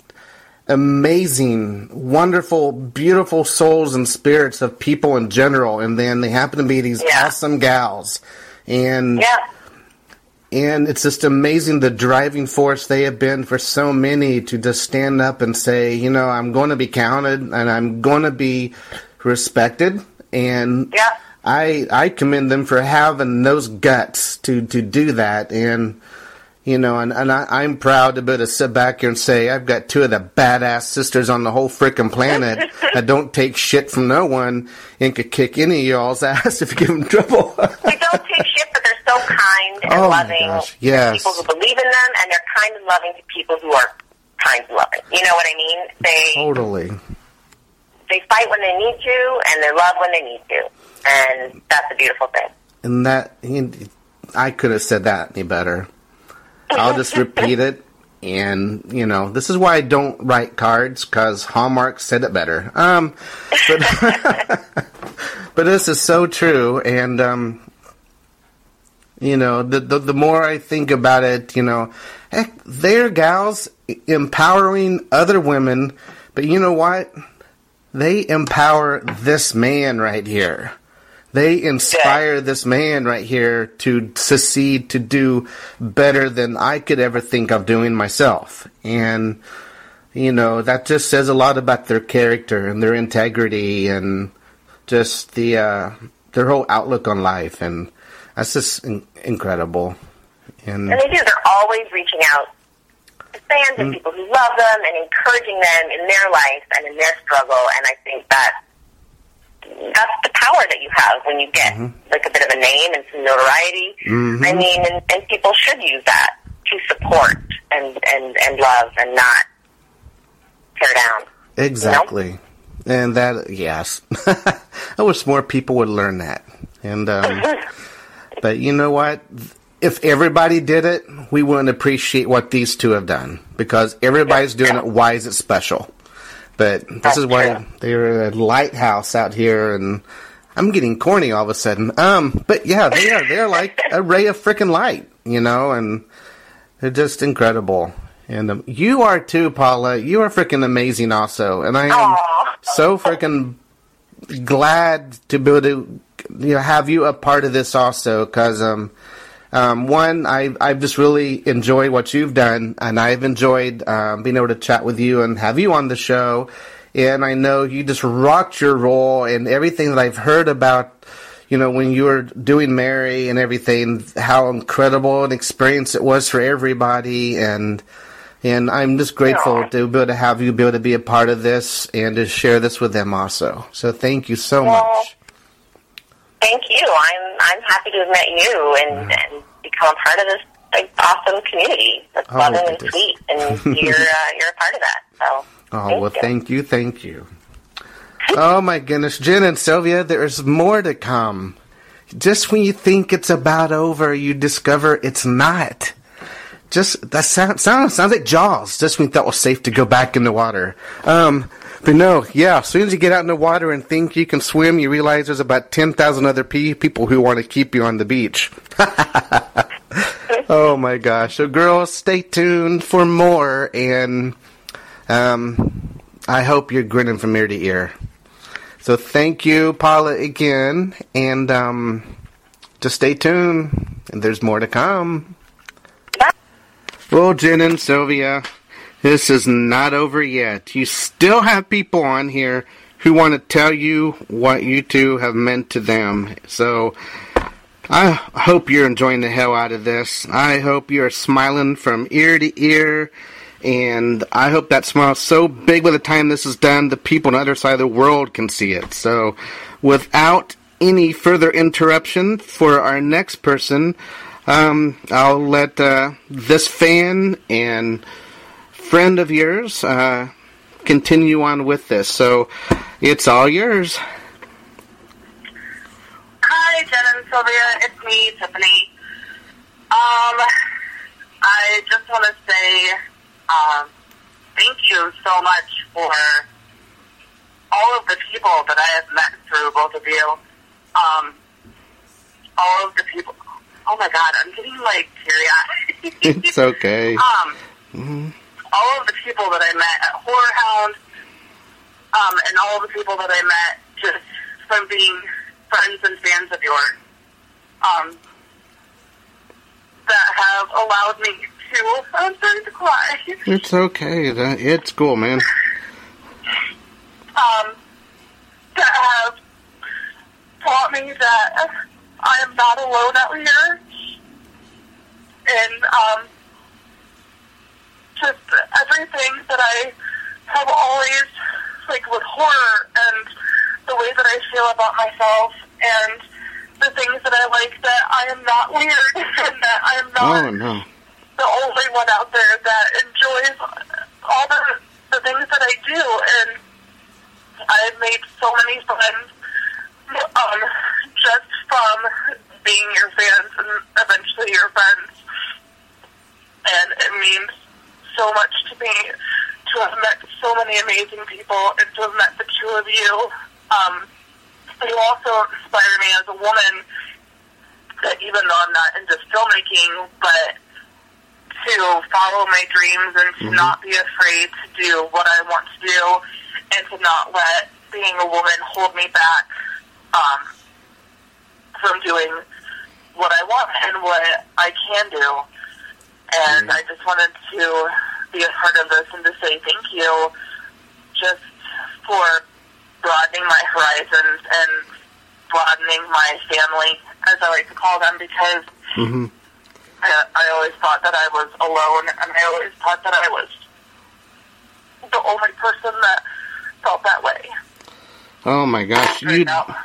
amazing wonderful beautiful souls and spirits of people in general and then they happen to be these Yeah. awesome gals and Yeah. and it's just amazing the driving force they have been for so many to just stand up and say, you know, I'm going to be counted and I'm going to be respected. And Yeah. I I commend them for having those guts to to do that. And you know, and, and I, I'm proud to be able to sit back here and say I've got two of the badass sisters on the whole frickin' planet that don't take shit from no one and could kick any of y'all's ass if you give them trouble. They don't take shit, but they're so kind and Oh, my loving. gosh, to yes. People who believe in them, and they're kind and loving to people who are kind and loving. You know what I mean? They totally. they fight when they need to, and they love when they need to, and that's a beautiful thing. And that I could have said that any better. I'll just repeat it. And you know, this is why I don't write cards because Hallmark said it better. Um, but but this is so true, and um, you know, the, the the more I think about it, you know, heck, they're gals empowering other women, but you know what? They empower this man right here. They inspire this man right here to succeed to do better than I could ever think of doing myself. And you know, that just says a lot about their character and their integrity and just the uh their whole outlook on life and that's just in- incredible. And And they do. They're always reaching out to fans Mm-hmm. and people who love them and encouraging them in their life and in their struggle. And I think that that's the power that you have when you get Mm-hmm. like a bit of a name and some notoriety. I mean, and, and people should use that to support and and and love and not tear down. Exactly. And that, yes. I wish more people would learn that. And, um, but you know what? If everybody did it, we wouldn't appreciate what these two have done because everybody's doing it. Why is it special? But this is why they're a lighthouse out here and I'm getting corny all of a sudden. Um, but yeah, they are, they're like a ray of freaking light, you know, and they're just incredible. And um, you are too, Paula. You are freaking amazing, also. And I am Aw. so freaking glad to be able to you know have you a part of this also because um um one I I've just really enjoyed what you've done and I've enjoyed um, being able to chat with you and have you on the show and I know you just rocked your role and everything that I've heard about you know when you were doing Mary and everything how incredible an experience it was for everybody and and I'm just grateful Aw. to be able to have you be able to be a part of this and to share this with them also. So thank you so Well, much. Thank you. I'm I'm happy to have met you and, and become a part of this like awesome community that's Oh, loving and sweet, and you're uh, you're a part of that. So Oh thank well, you. thank you, thank you. Oh my goodness, Jen and Sylvia, there's more to come. Just when you think it's about over, you discover it's not. Just that sound, sound sounds like Jaws. Just when you thought it was safe to go back in the water. Um, but no, yeah. As soon as you get out in the water and think you can swim, you realize there's about ten thousand other pe- people who want to keep you on the beach. oh my gosh! So, girls, stay tuned for more, and um, I hope you're grinning from ear to ear. So, thank you, Paula, again, and um, just stay tuned. And there's more to come. Well, Jen and Sylvia, this is not over yet. You still have people on here who want to tell you what you two have meant to them. So I hope you're enjoying the hell out of this. I hope you're smiling from ear to ear. And I hope that smile's so big by the time this is done, the people on the other side of the world can see it. So, without any further interruption for our next person, um, I'll let uh, this fan and friend of yours uh, continue on with this. So, it's all yours. Hi, Jen and Sylvia. It's me, Tiffany. Um, I just want to say um, thank you so much for all of the people that I have met through both of you. Um, all of the people. Oh my God, I'm getting like teary eyed. It's okay. Um, all of the people that I met at Horror Hound, um, and all of the people that I met just from being friends and fans of yours. Um, that have allowed me to. I'm starting to cry. It's okay. That- It's cool, man. Um, that have taught me that I am not alone out here, and um, just everything that I have always like with horror and the way that I feel about myself and the things that I like that I am not weird and that I am not Oh no. the only one out there that enjoys all the the things that I do, and I've made so many friends um, just from being your fans and eventually your friends, and it means so much to me to have met so many amazing people and to have met the two of you. Um, you also inspire me as a woman that even though I'm not into filmmaking, but to follow my dreams and to not be afraid to do what I want to do and to not let being a woman hold me back um, from doing what I want and what I can do. And I just wanted to be a part of this and to say thank you just for broadening my horizons and broadening my family, as I like to call them, because hmm I, I always thought that I was alone, and I always thought that I was the only person that felt that way. Oh my gosh. You. Right now.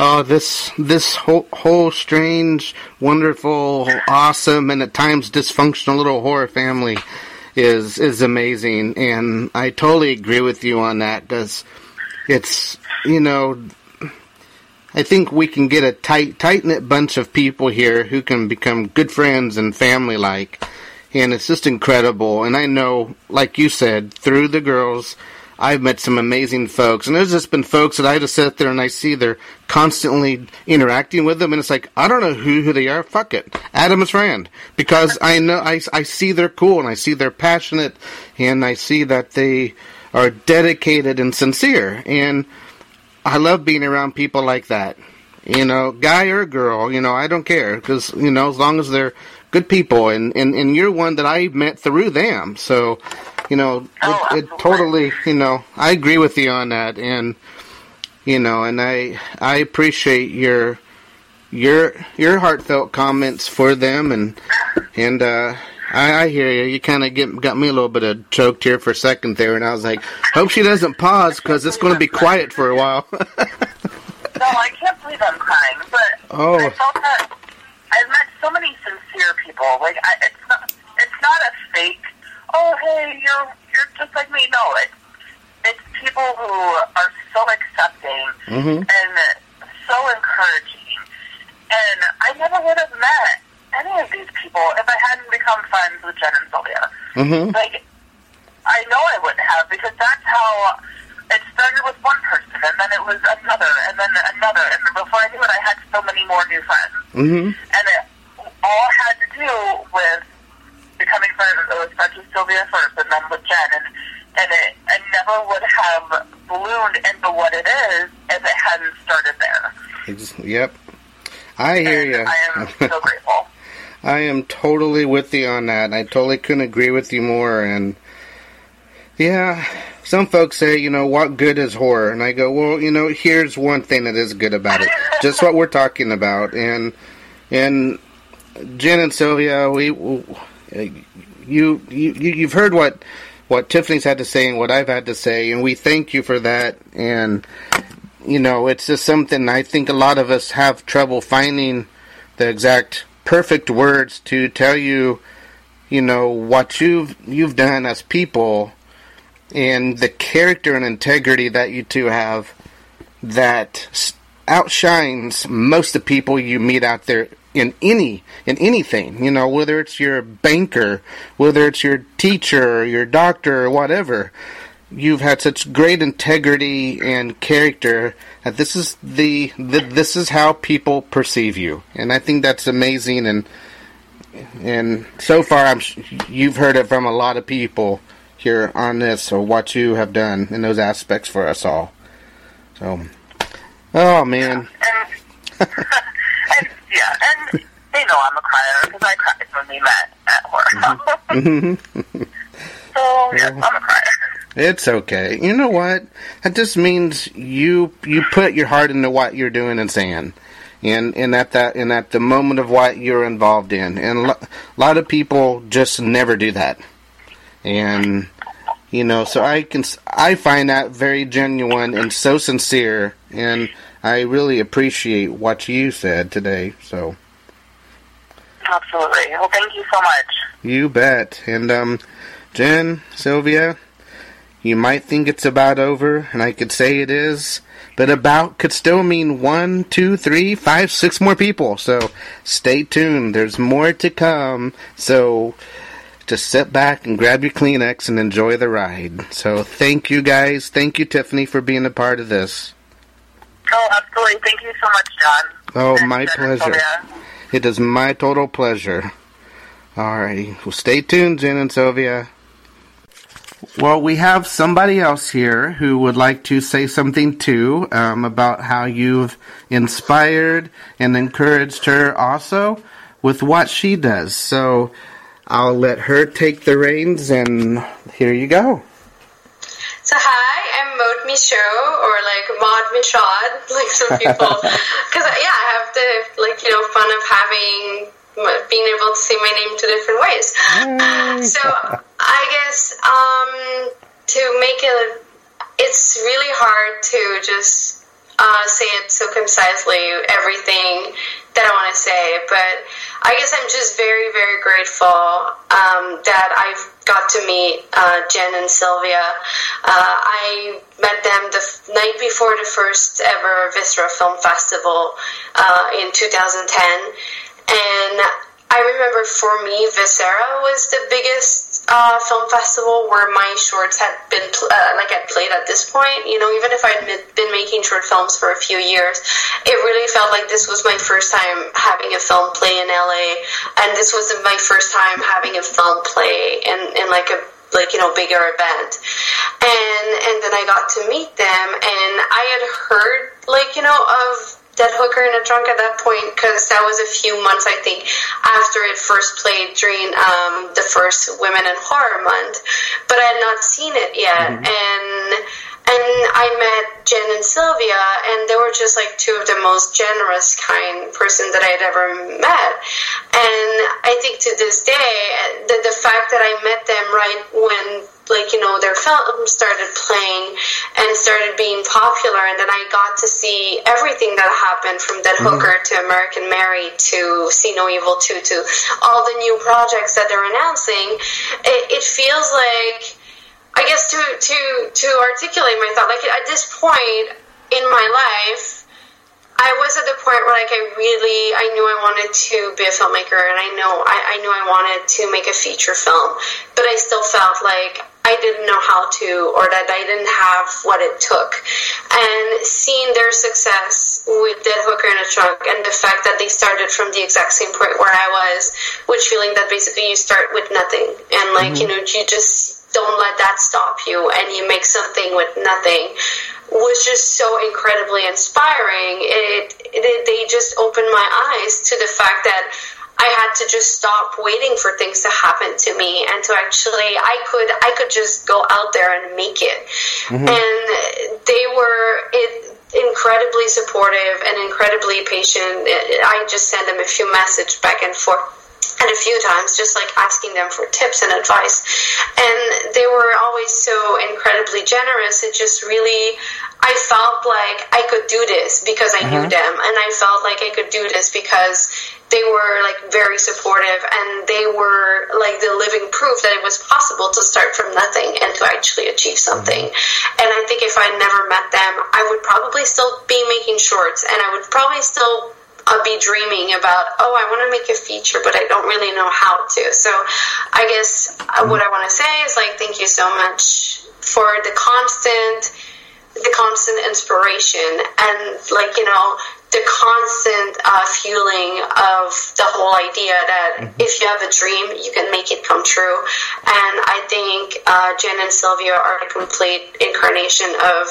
Oh, this this whole, whole strange, wonderful, awesome, and at times dysfunctional little horror family is is amazing, and I totally agree with you on that. Because it's you know, I think we can get a tight tight knit bunch of people here who can become good friends and family like, and it's just incredible. And I know, like you said, through the girls. I've met some amazing folks, and there's just been folks that I just sit there and I see they're constantly interacting with them, and it's like I don't know who who they are. Fuck it, Adam's friend, because I know I, I see they're cool and I see they're passionate, and I see that they are dedicated and sincere, and I love being around people like that. You know, guy or girl, you know, I don't care. Because you know as long as they're good people, and and and you're one that I met through them, so you know, Oh, it, it totally, you know, I agree with you on that, and you know, and I I appreciate your your your heartfelt comments for them, and and uh, I, I hear you. You kind of get got me a little bit of choked here for a second there, and I was like, hope she doesn't pause because it's going to be quiet for a while. No, I can't believe I'm crying, but Oh. I felt that I've met so many sincere people. Like I, it's not, it's not a fake. Oh, hey, you're you're just like me. No, it's it's people who are so accepting Mhm. and so encouraging. And I never would have met any of these people if I hadn't become friends with Jen and Sylvia. hmm Like, I know I wouldn't have because that's how it started with one person, and then it was another, and then another, and before I knew it, I had so many more new friends, hmm and it all had to do with friends. It was friends with Sylvia first, and then with Jen, and and it, I never would have ballooned into what it is if it hadn't started there. Yep. I hear and you. I am so grateful. I am totally with you on that. I totally couldn't agree with you more. And yeah, some folks say, you know, what good is horror? And I go, well, you know, here's one thing that is good about it. Just what we're talking about. And and Jen and Sylvia, we Uh, you you you've heard what what Tiffany's had to say and what I've had to say, and we thank you for that. And you know, it's just something I think a lot of us have trouble finding the exact perfect words to tell you, you know, what you've you've done as people and the character and integrity that you two have that outshines most of the people you meet out there in any in anything you know whether it's your banker whether it's your teacher your doctor or whatever you've had such great integrity and character that this is the, the this is how people perceive you. And i think that's amazing and and so far i'm you've heard it from a lot of people here on this or what you have done in those aspects for us all. So oh man. And yeah, and they know I'm a crier because I cried when we met at horror. Mm-hmm. so mm-hmm. yes, I'm a crier. It's okay. You know what? That just means you you put your heart into what you're doing and saying, and and at that and at the moment of what you're involved in. And a lo- lot of people just never do that. And you know, so I can I find that very genuine and so sincere, and I really appreciate what you said today. So Absolutely. Well, thank you so much. you bet. And um, Jen, Sylvia, you might think it's about over, and I could say it is, but about could still mean one, two, three, five, six more people. So stay tuned. There's more to come. So just sit back and grab your Kleenex and enjoy the ride. So thank you guys. Thank you, Tiffany, for being a part of this. Oh, absolutely. Thank you so much, John. Oh, And my pleasure. Sylvia. It is my total pleasure. Alrighty. Well, stay tuned, Jen and Sylvia. Well, we have somebody else here who would like to say something too um, about how you've inspired and encouraged her also with what she does. So I'll let her take the reins, and here you go. So hi, I'm Maude Michaud, or like Maude Michaud, like some people, because yeah, I have the like you know fun of having being able to say my name two different ways. so I guess um, to make it, it's really hard to just uh, say it so concisely everything that I want to say, but I guess I'm just very, very grateful um, that I've got to meet uh, Jen and Sylvia. Uh, I met them the f- night before the first ever Viscera Film Festival uh, in 2010, and I remember for me, Viscera was the biggest uh, film festival where my shorts had been pl- uh, like had played at this point. You know, even if I'd been making short films for a few years, it really felt like this was my first time having a film play in LA, and this was my first time having a film play in in like a like you know bigger event and and then i got to meet them and i had heard like you know of dead hooker in a trunk at that point because that was a few months i think after it first played during um, the first women in horror month. But i had not seen it yet. And and I met Jen and Sylvia, and they were just like two of the most generous, kind person that I had ever met. And I think to this day, the the fact that I met them right when like you know their film started playing and started being popular. And then I got to see everything that happened from Dead mm-hmm. Hooker to American Mary to See No Evil 2 to all the new projects that they're announcing. It, it feels like I guess to to to articulate my thought, like at this point in my life, I was at the point where like I really I knew I wanted to be a filmmaker, and I know I, I knew I wanted to make a feature film, but I still felt like I didn't know how to, or that I didn't have what it took. And seeing their success with Dead Hooker in a Trunk, and the fact that they started from the exact same point where I was, which feeling that basically you start with nothing, and like mm-hmm. you know you just don't let that stop you and you make something with nothing was just so incredibly inspiring. It, it they just opened my eyes to the fact that I had to just stop waiting for things to happen to me and to actually I could I could just go out there and make it. Mm-hmm. And they were it incredibly supportive and incredibly patient. I just sent them a few messages back and forth and a few times just like asking them for tips and advice. And they were always so incredibly generous. It just really i felt like i could do this because i knew mm-hmm. them. And i felt like i could do this because they were like very supportive and they were like the living proof that it was possible to start from nothing and to actually achieve something. And i think if i never met them i would probably still be making shorts and i would probably still I'll be dreaming about, oh, I want to make a feature, but I don't really know how to. So I guess uh, what I want to say is like, thank you so much for the constant, the constant inspiration. And like, you know, the constant uh, fueling of the whole idea that if you have a dream, you can make it come true. And I think uh, Jen and Sylvia are a complete incarnation of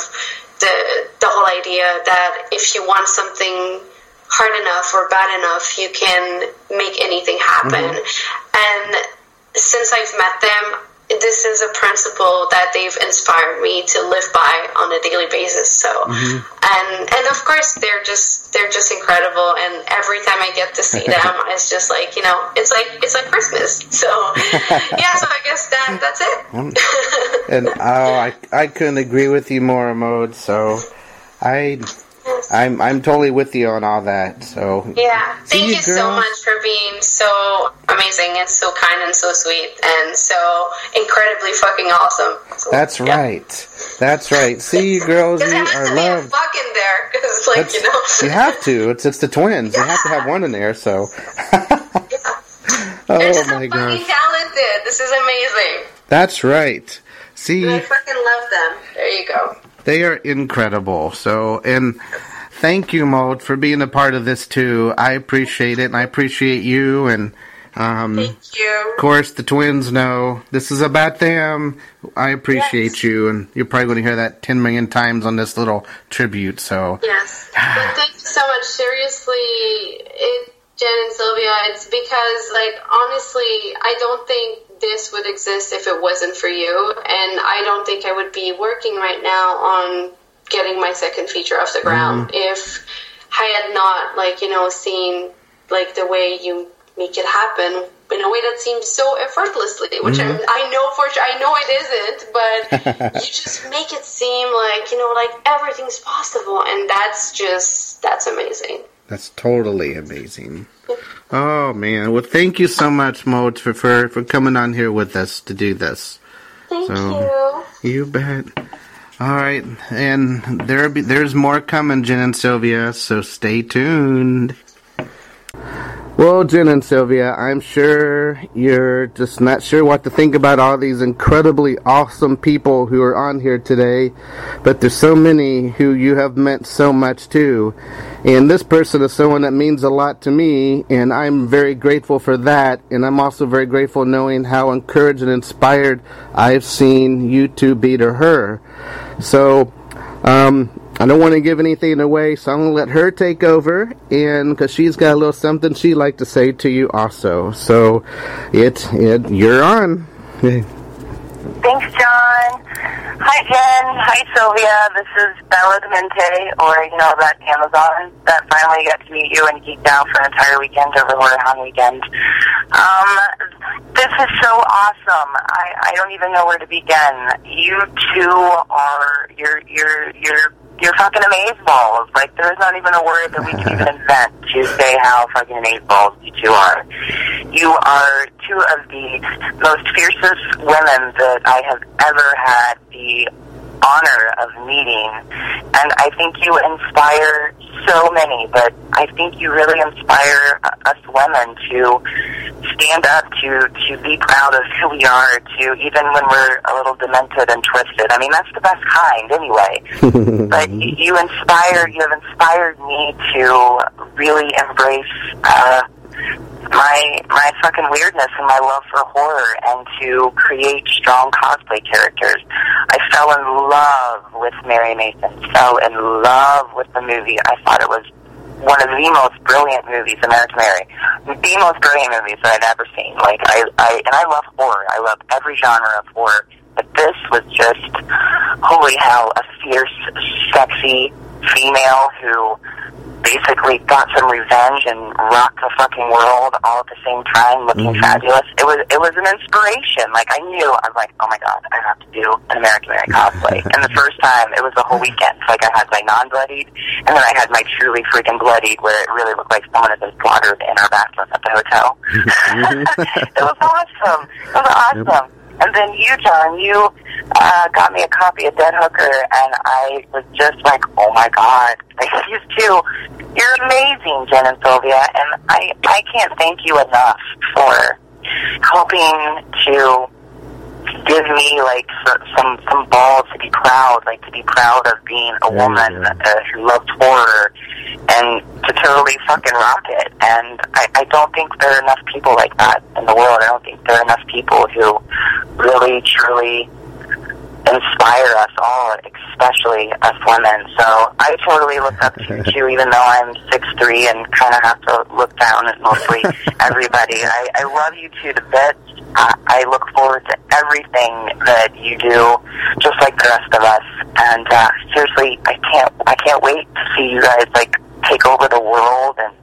the the whole idea that if you want something hard enough or bad enough, you can make anything happen. And since I've met them, this is a principle that they've inspired me to live by on a daily basis. So, mm-hmm. and and of course they're just they're just incredible. And every time I get to see them, it's just like you know, it's like it's like Christmas. So, yeah. So I guess that that's it. Mm. And oh, I I couldn't agree with you more, Maude. So I I'm I'm totally with you on all that. So Yeah. Thank you, you so much for being so amazing and so kind and so sweet and so incredibly fucking awesome. So, that's yeah. right. That's right. See you girls, you are to loved. fuck in there. Because, like, That's- you know. you have to. It's it's the twins. You have to have one in there. So. They're oh just so my fucking gosh. talented. This is amazing. That's right. See, I fucking love them. There you go. They are incredible. So, and thank you, Maude, for being a part of this too. I appreciate it, and I appreciate you. And um, Thank you. of course, the twins know this is about them. I appreciate Yes. you, and you're probably going to hear that 10 million times on this little tribute. So, Yes. But thank you so much. Seriously, it, Jen and Sylvia, it's because, like, honestly, I don't think this would exist if it wasn't for you. And I don't think I would be working right now on getting my second feature off the ground mm-hmm. if I had not, like, you know, seen, like, the way you make it happen in a way that seems so effortlessly, which mm-hmm. I'm, I know for sure, I know it isn't, but you just make it seem like, you know, like everything's possible. And that's just, that's amazing. That's totally amazing. Oh, man. Well, thank you so much, Maude, for, for, for coming on here with us to do this. Thank So- you. You bet. All right, and there be, there's more coming, Jen and Sylvia. So stay tuned. Well, Jen and Sylvia, I'm sure you're just not sure what to think about all these incredibly awesome people who are on here today, but there's so many who you have meant so much to. And this person is someone that means a lot to me, and I'm very grateful for that. And I'm also very grateful knowing how encouraged and inspired I've seen you two be to her. So, um, I don't want to give anything away, so I'm going to let her take over, and because she's got a little something she'd like to say to you also. So, it, it you're on. Thanks, John. Hi, Jen. Hi, Sylvia. This is Bella Demente, or, you know, that Amazon that finally got to meet you and geeked out for an entire weekend over HorrorHound weekend. Um, this is so awesome. I, I don't even know where to begin. You two are, you're, you're, you're, you're fucking amazeballs. Like, there's not even a word that we can even invent to say how fucking amazeballs you two are. You are two of the most fiercest women that I have ever had the honor of meeting. And I think you inspire so many, but I think you really inspire us women to stand up, to, to be proud of who we are, to even when we're a little demented and twisted. I mean, that's the best kind anyway. but you, you inspire, you have inspired me to really embrace, uh, my my fucking weirdness and my love for horror and to create strong cosplay characters. I fell in love with Mary Mason, fell in love with the movie. I thought it was one of the most brilliant movies, American Mary. The most brilliant movies that I'd ever seen. Like I, I and I love horror. I love every genre of horror. But this was just holy hell, a fierce, sexy female who basically got some revenge and rocked the fucking world all at the same time, looking mm-hmm. fabulous. It was it was an inspiration. Like I knew I was like, oh my god, I have to do an American Mary cosplay. and the first time, it was the whole weekend. Like I had my non-bloodied, and then I had my truly freaking bloodied, where it really looked like someone had been slaughtered in our bathroom at the hotel. Mm-hmm. it was awesome. It was awesome. And then you, John, you uh, got me a copy of Dead Hooker, and I was just like, oh my god, these two, you're amazing, Jen and Sylvia, and I I can't thank you enough for helping to give me like so- some some balls to be proud, like to be proud of being a Yeah, woman yeah. uh, who loved horror and to totally fucking rock it. And I, I don't think there are enough people like that in the world. I don't think there are enough people who really, truly inspire us all, especially us women. So I totally look up to you too, even though I'm six three and kind of have to look down at mostly everybody. I, I love you two to bits. Uh, I look forward to everything that you do, just like the rest of us. And uh, seriously, I can't I can't wait to see you guys like take over the world and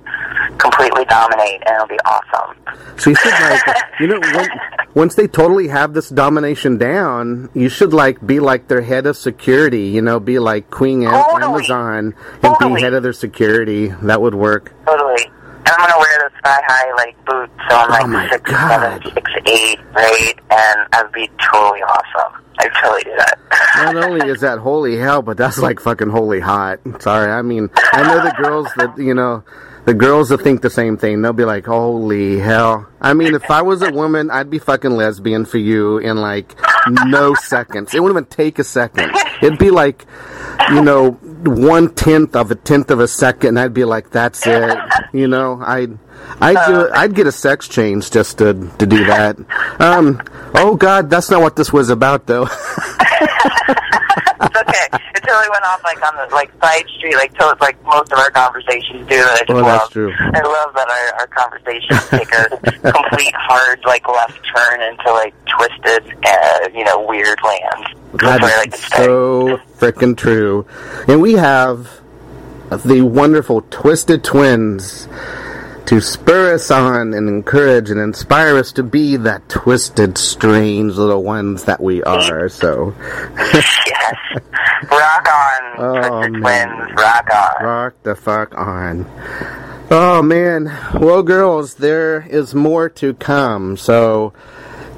completely dominate, and it'll be awesome. So you should like, you know, when, once they totally have this domination down, you should like be like their head of security. You know, be like Queen Totally. Amazon and Totally. be head of their security. That would work. Totally. And I'm gonna wear the sky high like boots, so I'm like Oh my six God. seven, six eight, right? And I'd be totally awesome. I'd totally do that. Not only is that holy hell, but that's like fucking holy hot. Sorry, I mean, I know the girls that you know, the girls will think the same thing. They'll be like, "Holy hell!" I mean, if I was a woman, I'd be fucking lesbian for you in like no seconds. It wouldn't even take a second. It'd be like, you know, one tenth of a tenth of a second. And I'd be like, "That's it." You know, I'd. I'd do. I'd get a sex change just to to do that. Um. Oh God, that's not what this was about, though. It totally went off like on the like side street, like to like most of our conversations do. I just Oh, love. that's true. I love that our, our conversations take a complete hard like left turn into like twisted, uh, you know, weird lands. That That's like is stay. so freaking true. And we have the wonderful Twisted Twins to spur us on and encourage and inspire us to be that twisted, strange little ones that we are. So, yes. Rock on, Oh, Twisted man. Twins. Rock on. rock the fuck on. Oh man. Well, girls, there is more to come. So,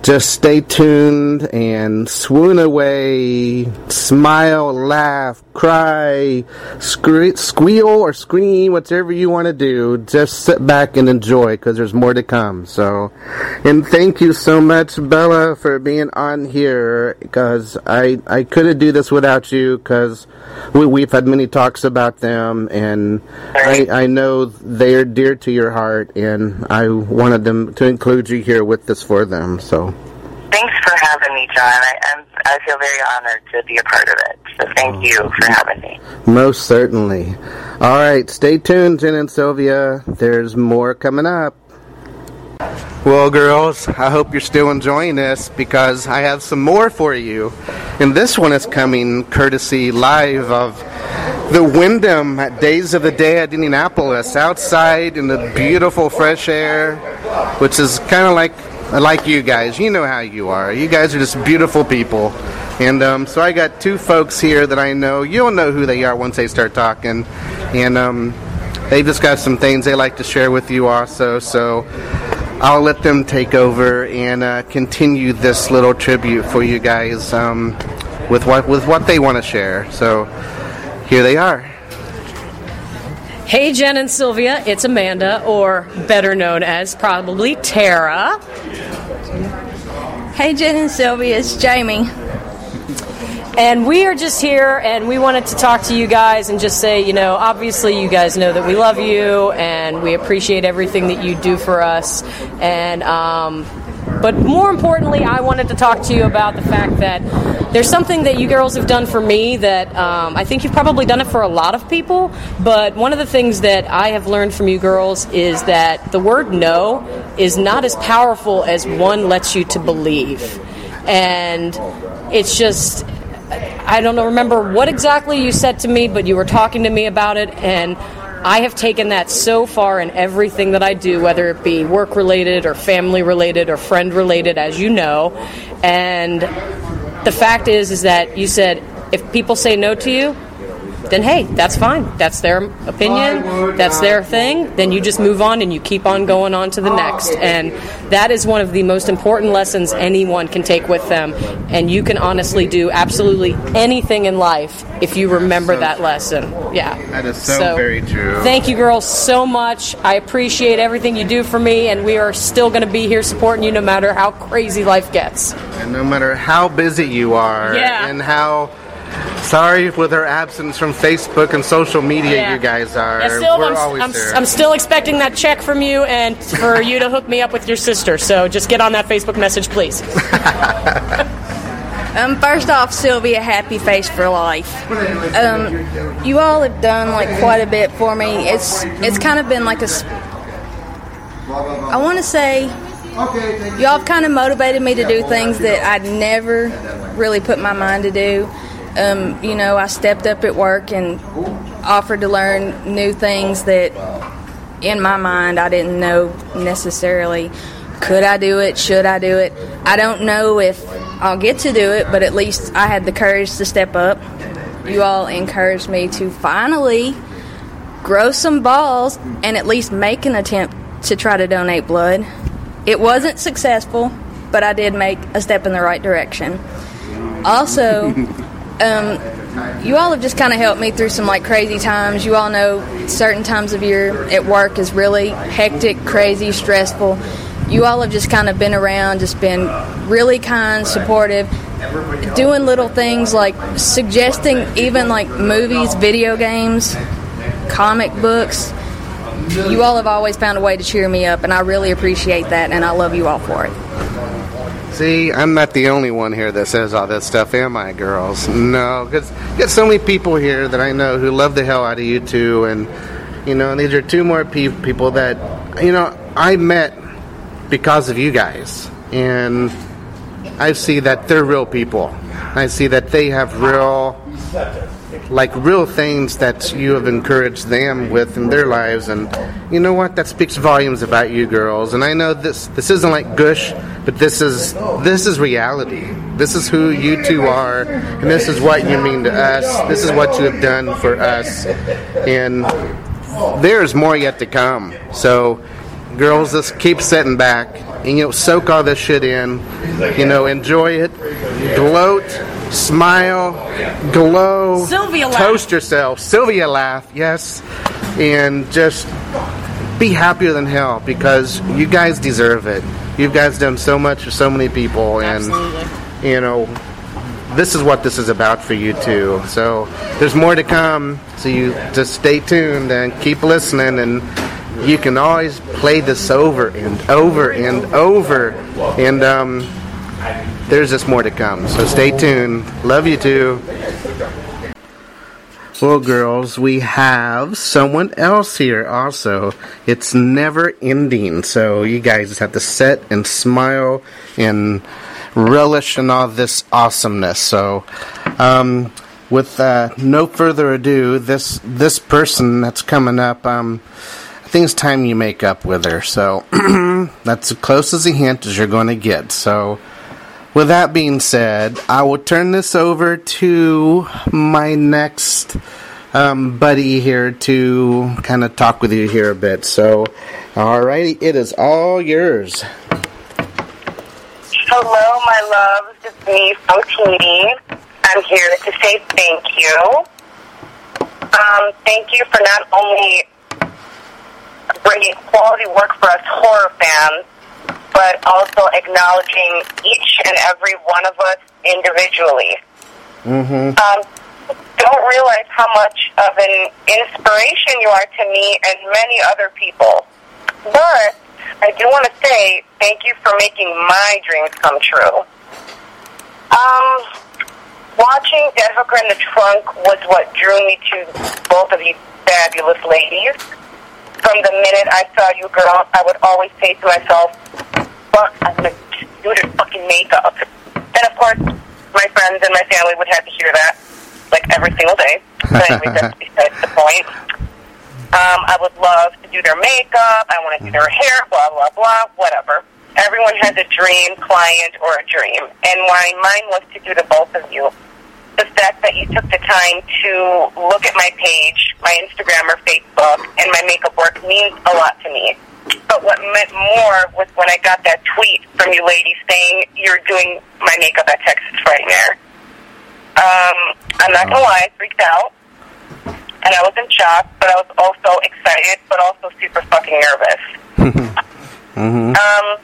just stay tuned and swoon away, smile, laugh, cry, squeal or scream, whatever you want to do. Just sit back and enjoy because there's more to come. So, and thank you so much, Bella, for being on here because I I couldn't do this without you because we, we've had many talks about them and I, I know they're dear to your heart and I wanted them to include you here with this for them. So. Thanks for having me, John. I, I'm, I feel very honored to be a part of it. So thank oh, you for having me. Most certainly. All right, stay tuned, Jen and Sylvia. There's more coming up. Well, girls, I hope you're still enjoying this because I have some more for you. And this one is coming courtesy live of the Wyndham at Days of the Dead at Indianapolis, outside in the beautiful fresh air, which is kind of like like you guys. You know how you are. You guys are just beautiful people. And um, so I got two folks here that I know. You'll know who they are once they start talking. And um, they've just got some things they like to share with you also. So I'll let them take over and uh, continue this little tribute for you guys um, with what with what they want to share. So here they are. Hey, Jen and Sylvia, it's Amanda, or better known as probably Tara. Hey, Jen and Sylvia, it's Jamie. And we are just here, and we wanted to talk to you guys and just say, you know, obviously, you guys know that we love you and we appreciate everything that you do for us. And, um, but more importantly, I wanted to talk to you about the fact that there's something that you girls have done for me that um, I think you've probably done it for a lot of people. But one of the things that I have learned from you girls is that the word no is not as powerful as one lets you to believe. And it's just I don't remember what exactly you said to me, but you were talking to me about it, and I have taken that so far in everything that I do, whether it be work related or family related or friend related, as you know. And the fact is, is that you said if people say no to you, then hey, that's fine. That's their opinion. That's their thing. Then you just move on and you keep on going on to the oh, next. And that is one of the most important lessons anyone can take with them. And you can honestly do absolutely anything in life if you remember So that true. lesson. Yeah. That is so very true. Thank you, girls, so much. I appreciate everything you do for me, and we are still going to be here supporting you no matter how crazy life gets. And no matter how busy you are Yeah. and how sorry with her absence from Facebook and social media Yeah. you guys are, Yeah, still, we're I'm, always I'm, there. I'm still expecting that check from you and for you to hook me up with your sister. So just get on that Facebook message, please. Um, first off, Sylvia, happy face for life. Um, you all have done like quite a bit for me. It's it's kind of been like a. s- I want to say, y'all have kind of motivated me to do things that I'd never really put my mind to do. Um, you know, I stepped up at work and offered to learn new things that, in my mind, I didn't know necessarily. Could I do it? Should I do it? I don't know if I'll get to do it, but at least I had the courage to step up. You all encouraged me to finally grow some balls and at least make an attempt to try to donate blood. It wasn't successful, but I did make a step in the right direction. Also, um, you all have just kind of helped me through some like crazy times. You all know certain times of year at work is really hectic, crazy, stressful. You all have just kind of been around, just been really kind, supportive, doing little things like suggesting even like movies, video games, comic books. You all have always found a way to cheer me up, and I really appreciate that, and I love you all for it. See, I'm not the only one here that says all this stuff, am I, girls? No, because got so many people here that I know who love the hell out of you two, and you know, and these are two more pe- people that you know I met because of you guys, and I see that they're real people. I see that they have real, like real things that you have encouraged them with in their lives, and you know what? That speaks volumes about you girls. And I know this this isn't like gush, but this is this is reality. This is who you two are, and this is what you mean to us. This is what you have done for us, and there's more yet to come. So, girls, just keep sitting back and you know soak all this shit in. You know, enjoy it, gloat, smile, glow, Sylvia laugh. toast yourself, Sylvia laugh, yes, and just be happier than hell because you guys deserve it. You guys done so much for so many people, and Absolutely. you know this is what this is about for you too. So there's more to come. So you just stay tuned and keep listening, and you can always play this over and over and over. And um, there's just more to come. So stay tuned. Love you too. Well, girls, we have someone else here also. It's never ending, so you guys just have to sit and smile and relish in all this awesomeness. So, um, with uh, no further ado, this this person that's coming up, um, I think it's time you make up with her. So that's as close as a hint as you're going to get. So. With that being said, I will turn this over to my next um, buddy here to kind of talk with you here a bit. So, alrighty, it is all yours. Hello, my loves. It's me TV. I'm here to say thank you. Um, thank you for not only bringing quality work for us horror fans, but also acknowledging each and every one of us individually. Mm-hmm. Um, don't realize how much of an inspiration you are to me and many other people. But I do want to say thank you for making my dreams come true. Um, watching Dead Hooker in the Trunk was what drew me to both of you fabulous ladies. From the minute I saw you girls, I would always say to myself, fuck, I'm to do their fucking makeup. And of course, my friends and my family would have to hear that, like every single day. But anyway, that's besides the point. Um, I would love to do their makeup. I want to do their hair, blah, blah, blah, whatever. Everyone has a dream client or a dream. And why mine was to do the both of you. The fact that you took the time to look at my page, my Instagram or Facebook, and my makeup work means a lot to me. But what meant more was when I got that tweet from you ladies saying you're doing my makeup at Texas Frightmare. Um, I'm not gonna lie, I freaked out. And I was in shock, but I was also excited, but also super fucking nervous. Mm-hmm. Um,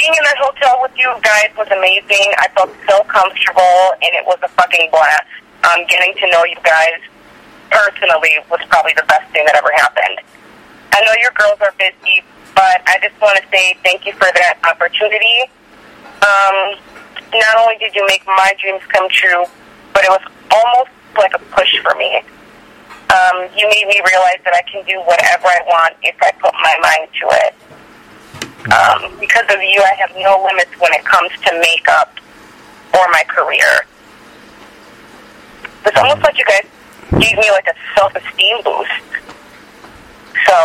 being in that hotel with you guys was amazing. I felt so comfortable, and it was a fucking blast. Um, getting to know you guys personally was probably the best thing that ever happened. I know your girls are busy, but I just want to say thank you for that opportunity. Um, not only did you make my dreams come true, but it was almost like a push for me. Um, you made me realize that I can do whatever I want if I put my mind to it. Um, because of you, I have no limits when it comes to makeup or my career. It's almost like you guys gave me like a self-esteem boost. So,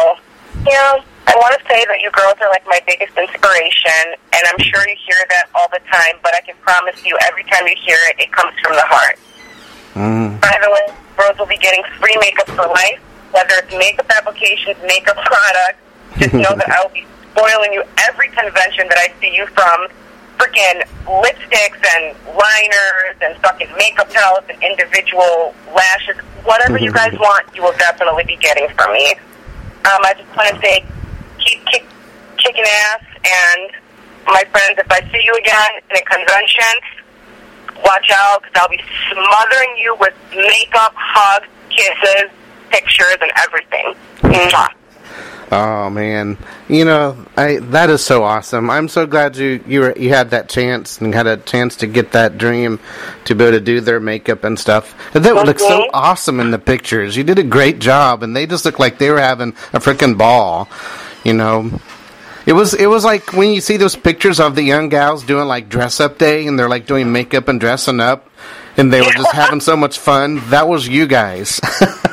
you know, I want to say that you girls are like my biggest inspiration, and I'm sure you hear that all the time, but I can promise you every time you hear it, it comes from the heart. Mm. By the way, girls will be getting free makeup for life, whether it's makeup applications, makeup products. Just know that I will be spoiling you every convention that I see you from. Freaking lipsticks and liners and fucking makeup palettes and individual lashes. Whatever you guys want, you will definitely be getting from me. Um, I just want to say, keep kick, kicking ass, and my friends, if I see you again in a convention, watch out because I'll be smothering you with makeup, hugs, kisses, pictures, and everything. Mwah. Oh man, you know, I that is so awesome. I'm so glad you you were, you had that chance and had a chance to get that dream to be able to do their makeup and stuff. And that would look so Mhm. awesome in the pictures. You did a great job, and they just look like they were having a freaking ball. You know, it was it was like when you see those pictures of the young gals doing like dress up day, and they're like doing makeup and dressing up, and they were just having so much fun. That was you guys.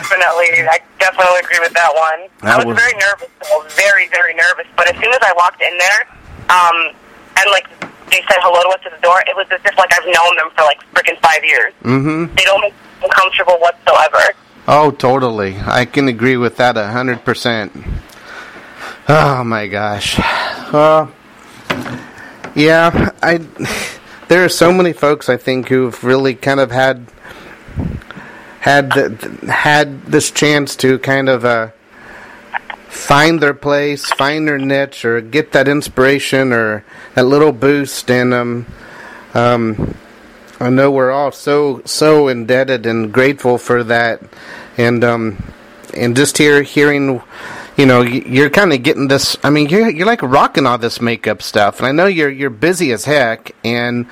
Definitely, I definitely agree with that one. I was, was- very nervous, though, very, very nervous. But as soon as I walked in there, um, and like they said hello to us at the door, it was as if like I've known them for like freaking five years. mm-hmm. They don't make me uncomfortable whatsoever. Oh, totally. I can agree with that a hundred percent. Oh my gosh. Uh, yeah, I. There are so many folks I think who've really kind of had had the, had this chance to kind of uh, find their place, find their niche, or get that inspiration or that little boost. And um, um, I know we're all so so indebted and grateful for that, and um, and just here hearing, you know, you're kind of getting this. I mean, you're you're like rocking all this makeup stuff, and I know you're you're busy as heck, and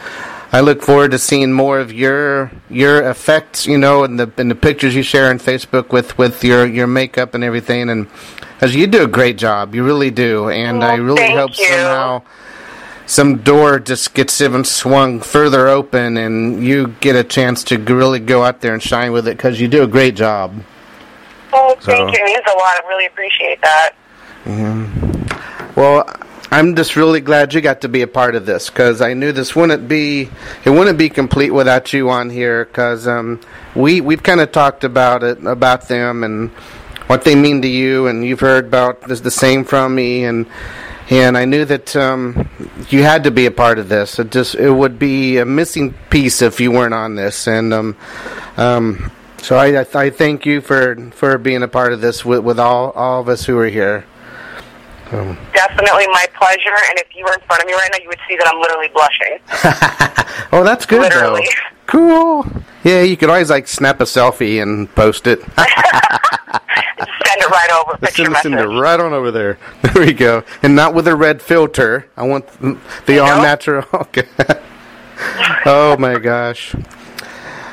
I look forward to seeing more of your your effects, you know, in the in the pictures you share on Facebook with with your your makeup and everything, and as you do a great job, you really do, and I Oh, really hope you. somehow some door just gets even swung further open and you get a chance to really go out there and shine with it because you do a great job. Oh, So- thank you. It means a lot. I really appreciate that. Yeah. Well, I'm just really glad you got to be a part of this because I knew this wouldn't be it wouldn't be complete without you on here because um, we we've kind of talked about it about them and what they mean to you and you've heard about this the same from me and and I knew that um, you had to be a part of this. It just it would be a missing piece if you weren't on this and um, um, so I, I I thank you for for being a part of this with with all all of us who are here. Um, Definitely my pleasure. And if you were in front of me right now, you would see that I'm literally blushing. Oh, that's good Literally. though. Cool. Yeah, you could always like snap a selfie and post it. Send it right over. Picture send, send it right on over there. There we go. And not with a red filter. I want the all natural. Okay. oh my gosh.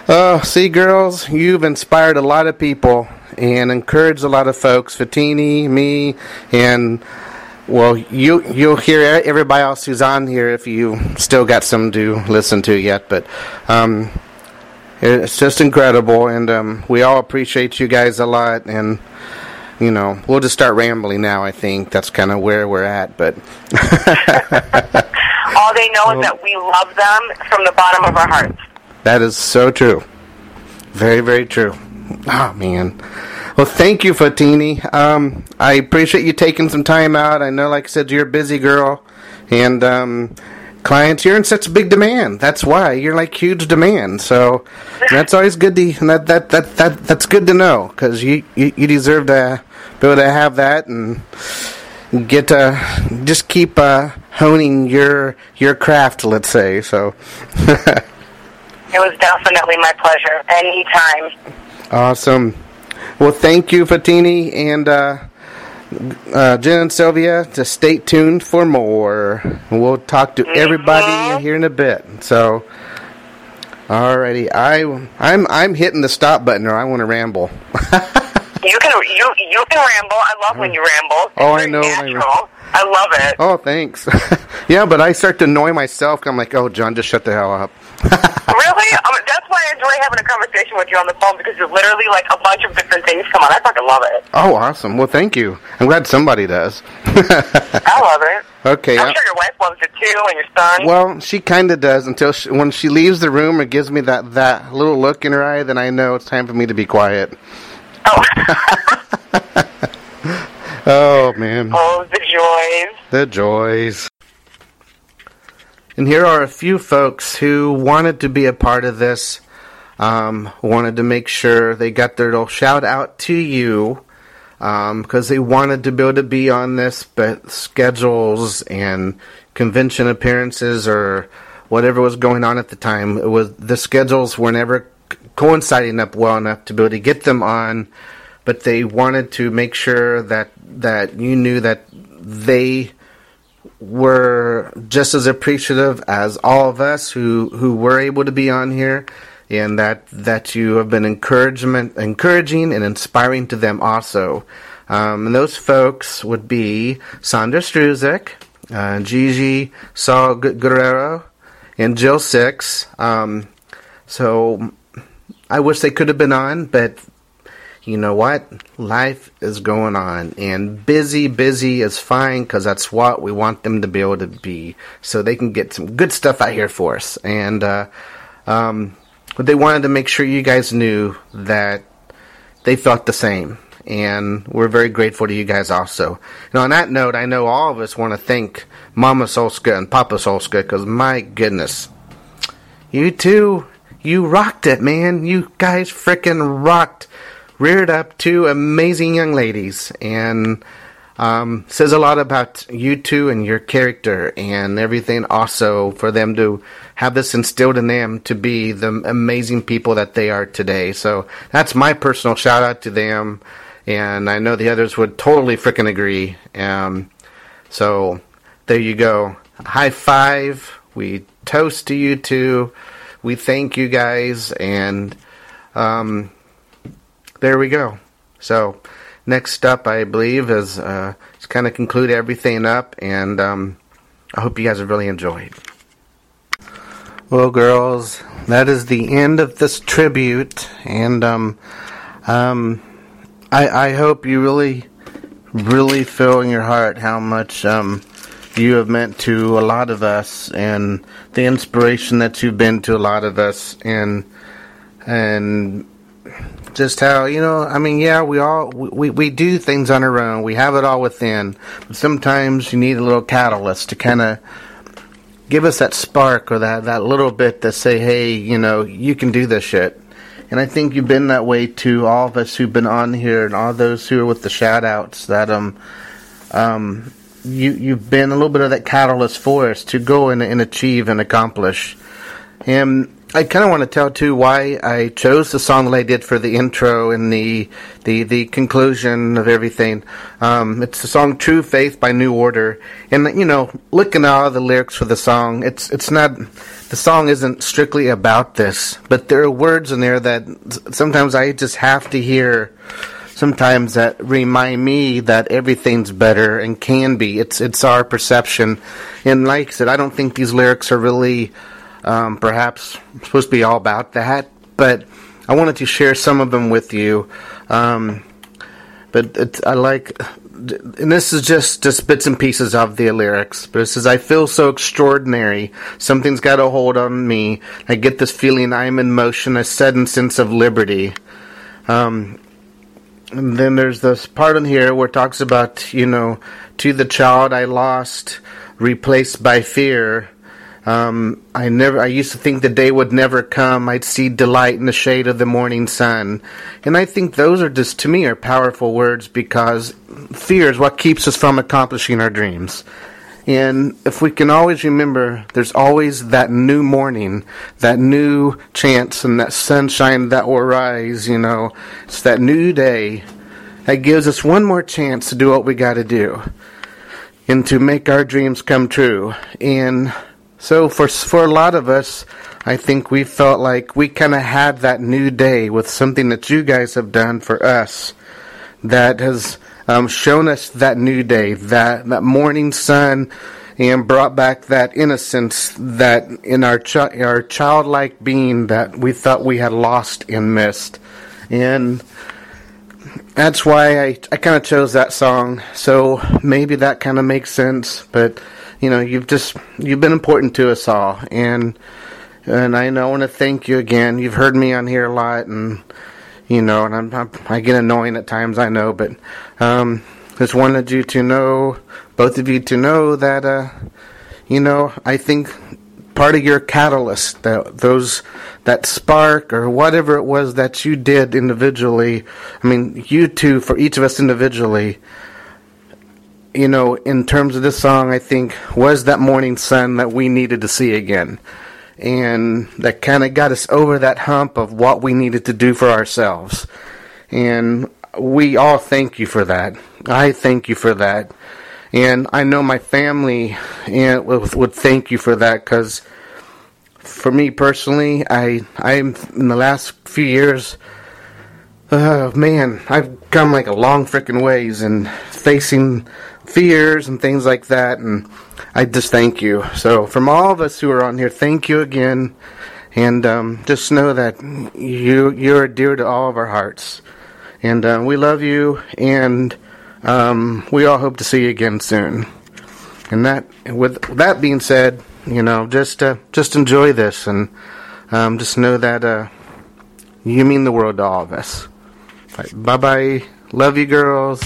Oh, see, girls, you've inspired a lot of people and encouraged a lot of folks. Fatini, me, and well, you you'll hear everybody else who's on here if you still got some to listen to yet. But um, it's just incredible, and um, we all appreciate you guys a lot. And you know, we'll just start rambling now. I think that's kind of where we're at. But All they know is that we love them from the bottom of our hearts. That is so true. Very, very true. Oh man. Well, thank you, Fatini. Um, I appreciate you taking some time out. I know, like I said, you're a busy girl, and um, clients, you're in such big demand. That's why you're like huge demand. So that's always good to that that that, that that's good to know because you, you you deserve to be able to have that and get uh just keep uh honing your your craft let's say so It was definitely my pleasure. Anytime. Awesome. Well, thank you, Fatini, and uh, uh, Jen and Sylvia to stay tuned for more. We'll talk to everybody here in a bit. So, alrighty, I I'm I'm hitting the stop button, or I want to ramble. You can you you can ramble. I love when you ramble. It's Oh, I know, I Natural. I love it. oh, thanks. yeah, but I start to annoy myself. I'm like, oh, John, just shut the hell up. Really? That's why I enjoy having a conversation with you on the phone because you're literally like a bunch of different things come on. I fucking love it. Oh, awesome. Well, thank you. I'm glad somebody does. I love it. okay. I'm I- sure your wife loves it too, and your son. Well, she kind of does until she, when she leaves the room or gives me that, that little look in her eye, then I know it's time for me to be quiet. oh, Oh, man. oh, the joys. The joys. And here are a few folks who wanted to be a part of this, um, wanted to make sure they got their little shout out to you because they wanted to be able to be on this, but schedules and convention appearances or whatever was going on at the time, it was the schedules were never coinciding up well enough to be able to get them on. But they wanted to make sure that that you knew that they were just as appreciative as all of us who who were able to be on here and that that you have been encouragement encouraging and inspiring to them also um, and those folks would be Sandra Struzik, uh, Gigi Saul Guerrero, and Jill Sixx. Um, so I wish they could have been on, but you know what? Life is going on, and busy, busy is fine because that's what we want them to be able to be, so they can get some good stuff out here for us. And uh, um, but they wanted to make sure you guys knew that they felt the same, and we're very grateful to you guys also. And on that note, I know all of us want to thank Mama Soska and Papa Soska because my goodness, you two, you rocked it, man. You guys frickin' rocked. Reared up two amazing young ladies, and um, says a lot about you two and your character and everything. Also, for them to have this instilled in them to be the amazing people that they are today. So that's my personal shout out to them, and I know the others would totally frickin' agree. Um, so there you go. High five. We toast to you two. We thank you guys, and um, there we go. So next up, I believe, is uh, to kind of conclude everything up, and um, I hope you guys have really enjoyed. Well, girls, that is the end of this tribute, and um, um, I, I hope you really, really feel in your heart how much um, you have meant to a lot of us, and the inspiration that you've been to a lot of us, and and just how you know i mean yeah we all we, we do things on our own. We have it all within. But sometimes you need a little catalyst to kind of give us that spark or that that little bit to say hey you know you can do this shit. And i think you've been that way to all of us who've been on here and all those who are with the shout outs that um um you you've been a little bit of that catalyst for us to go and, and achieve and accomplish. And I kind of want to tell too why I chose the song that I did for the intro and the the the conclusion of everything. Um, it's the song "True Faith" by New Order, and you know, looking at all the lyrics for the song, it's it's not the song isn't strictly about this, but there are words in there that sometimes I just have to hear. Sometimes that remind me that everything's better and can be. It's it's our perception, and like I said, I don't think these lyrics are really um, perhaps supposed to be all about that, but I wanted to share some of them with you. Um, but it, I like, and this is just just bits and pieces of the lyrics. But it says, "I feel so extraordinary. Something's got a hold on me. I get this feeling I'm in motion, a sudden sense of liberty." Um, and then there's this part in here where it talks about, you know, to the child I lost, replaced by fear. Um, I never. I used to think the day would never come. I'd see delight in the shade of the morning sun, and I think those are just to me are powerful words because fear is what keeps us from accomplishing our dreams. And if we can always remember, there's always that new morning, that new chance, and that sunshine that will rise. You know, it's that new day, that gives us one more chance to do what we got to do and to make our dreams come true. And so for for a lot of us, I think we felt like we kind of had that new day with something that you guys have done for us that has um, shown us that new day, that that morning sun, and brought back that innocence that in our chi- our childlike being that we thought we had lost and missed, and that's why I I kind of chose that song. So maybe that kind of makes sense, but you know you've just you've been important to us all, and and I know I want to thank you again. You've heard me on here a lot, and you know, and I'm, I'm I get annoying at times. I know, but um, just wanted you to know, both of you to know that uh, you know I think part of your catalyst, that those that spark or whatever it was that you did individually. I mean, you two for each of us individually. You know, in terms of this song, I think was that morning sun that we needed to see again and that kind of got us over that hump of what we needed to do for ourselves. And we all thank you for that. I thank you for that. And I know my family and would thank you for that because for me personally, I I'm in the last few years, uh, man, I've come like a long freaking ways and facing fears and things like that. And I just thank you. So, from all of us who are on here, thank you again. And um, just know that you you're dear to all of our hearts, and uh, we love you. And um, we all hope to see you again soon. And that, with that being said, you know, just uh, just enjoy this, and um, just know that uh, you mean the world to all of us. Right, bye bye. Love you, girls.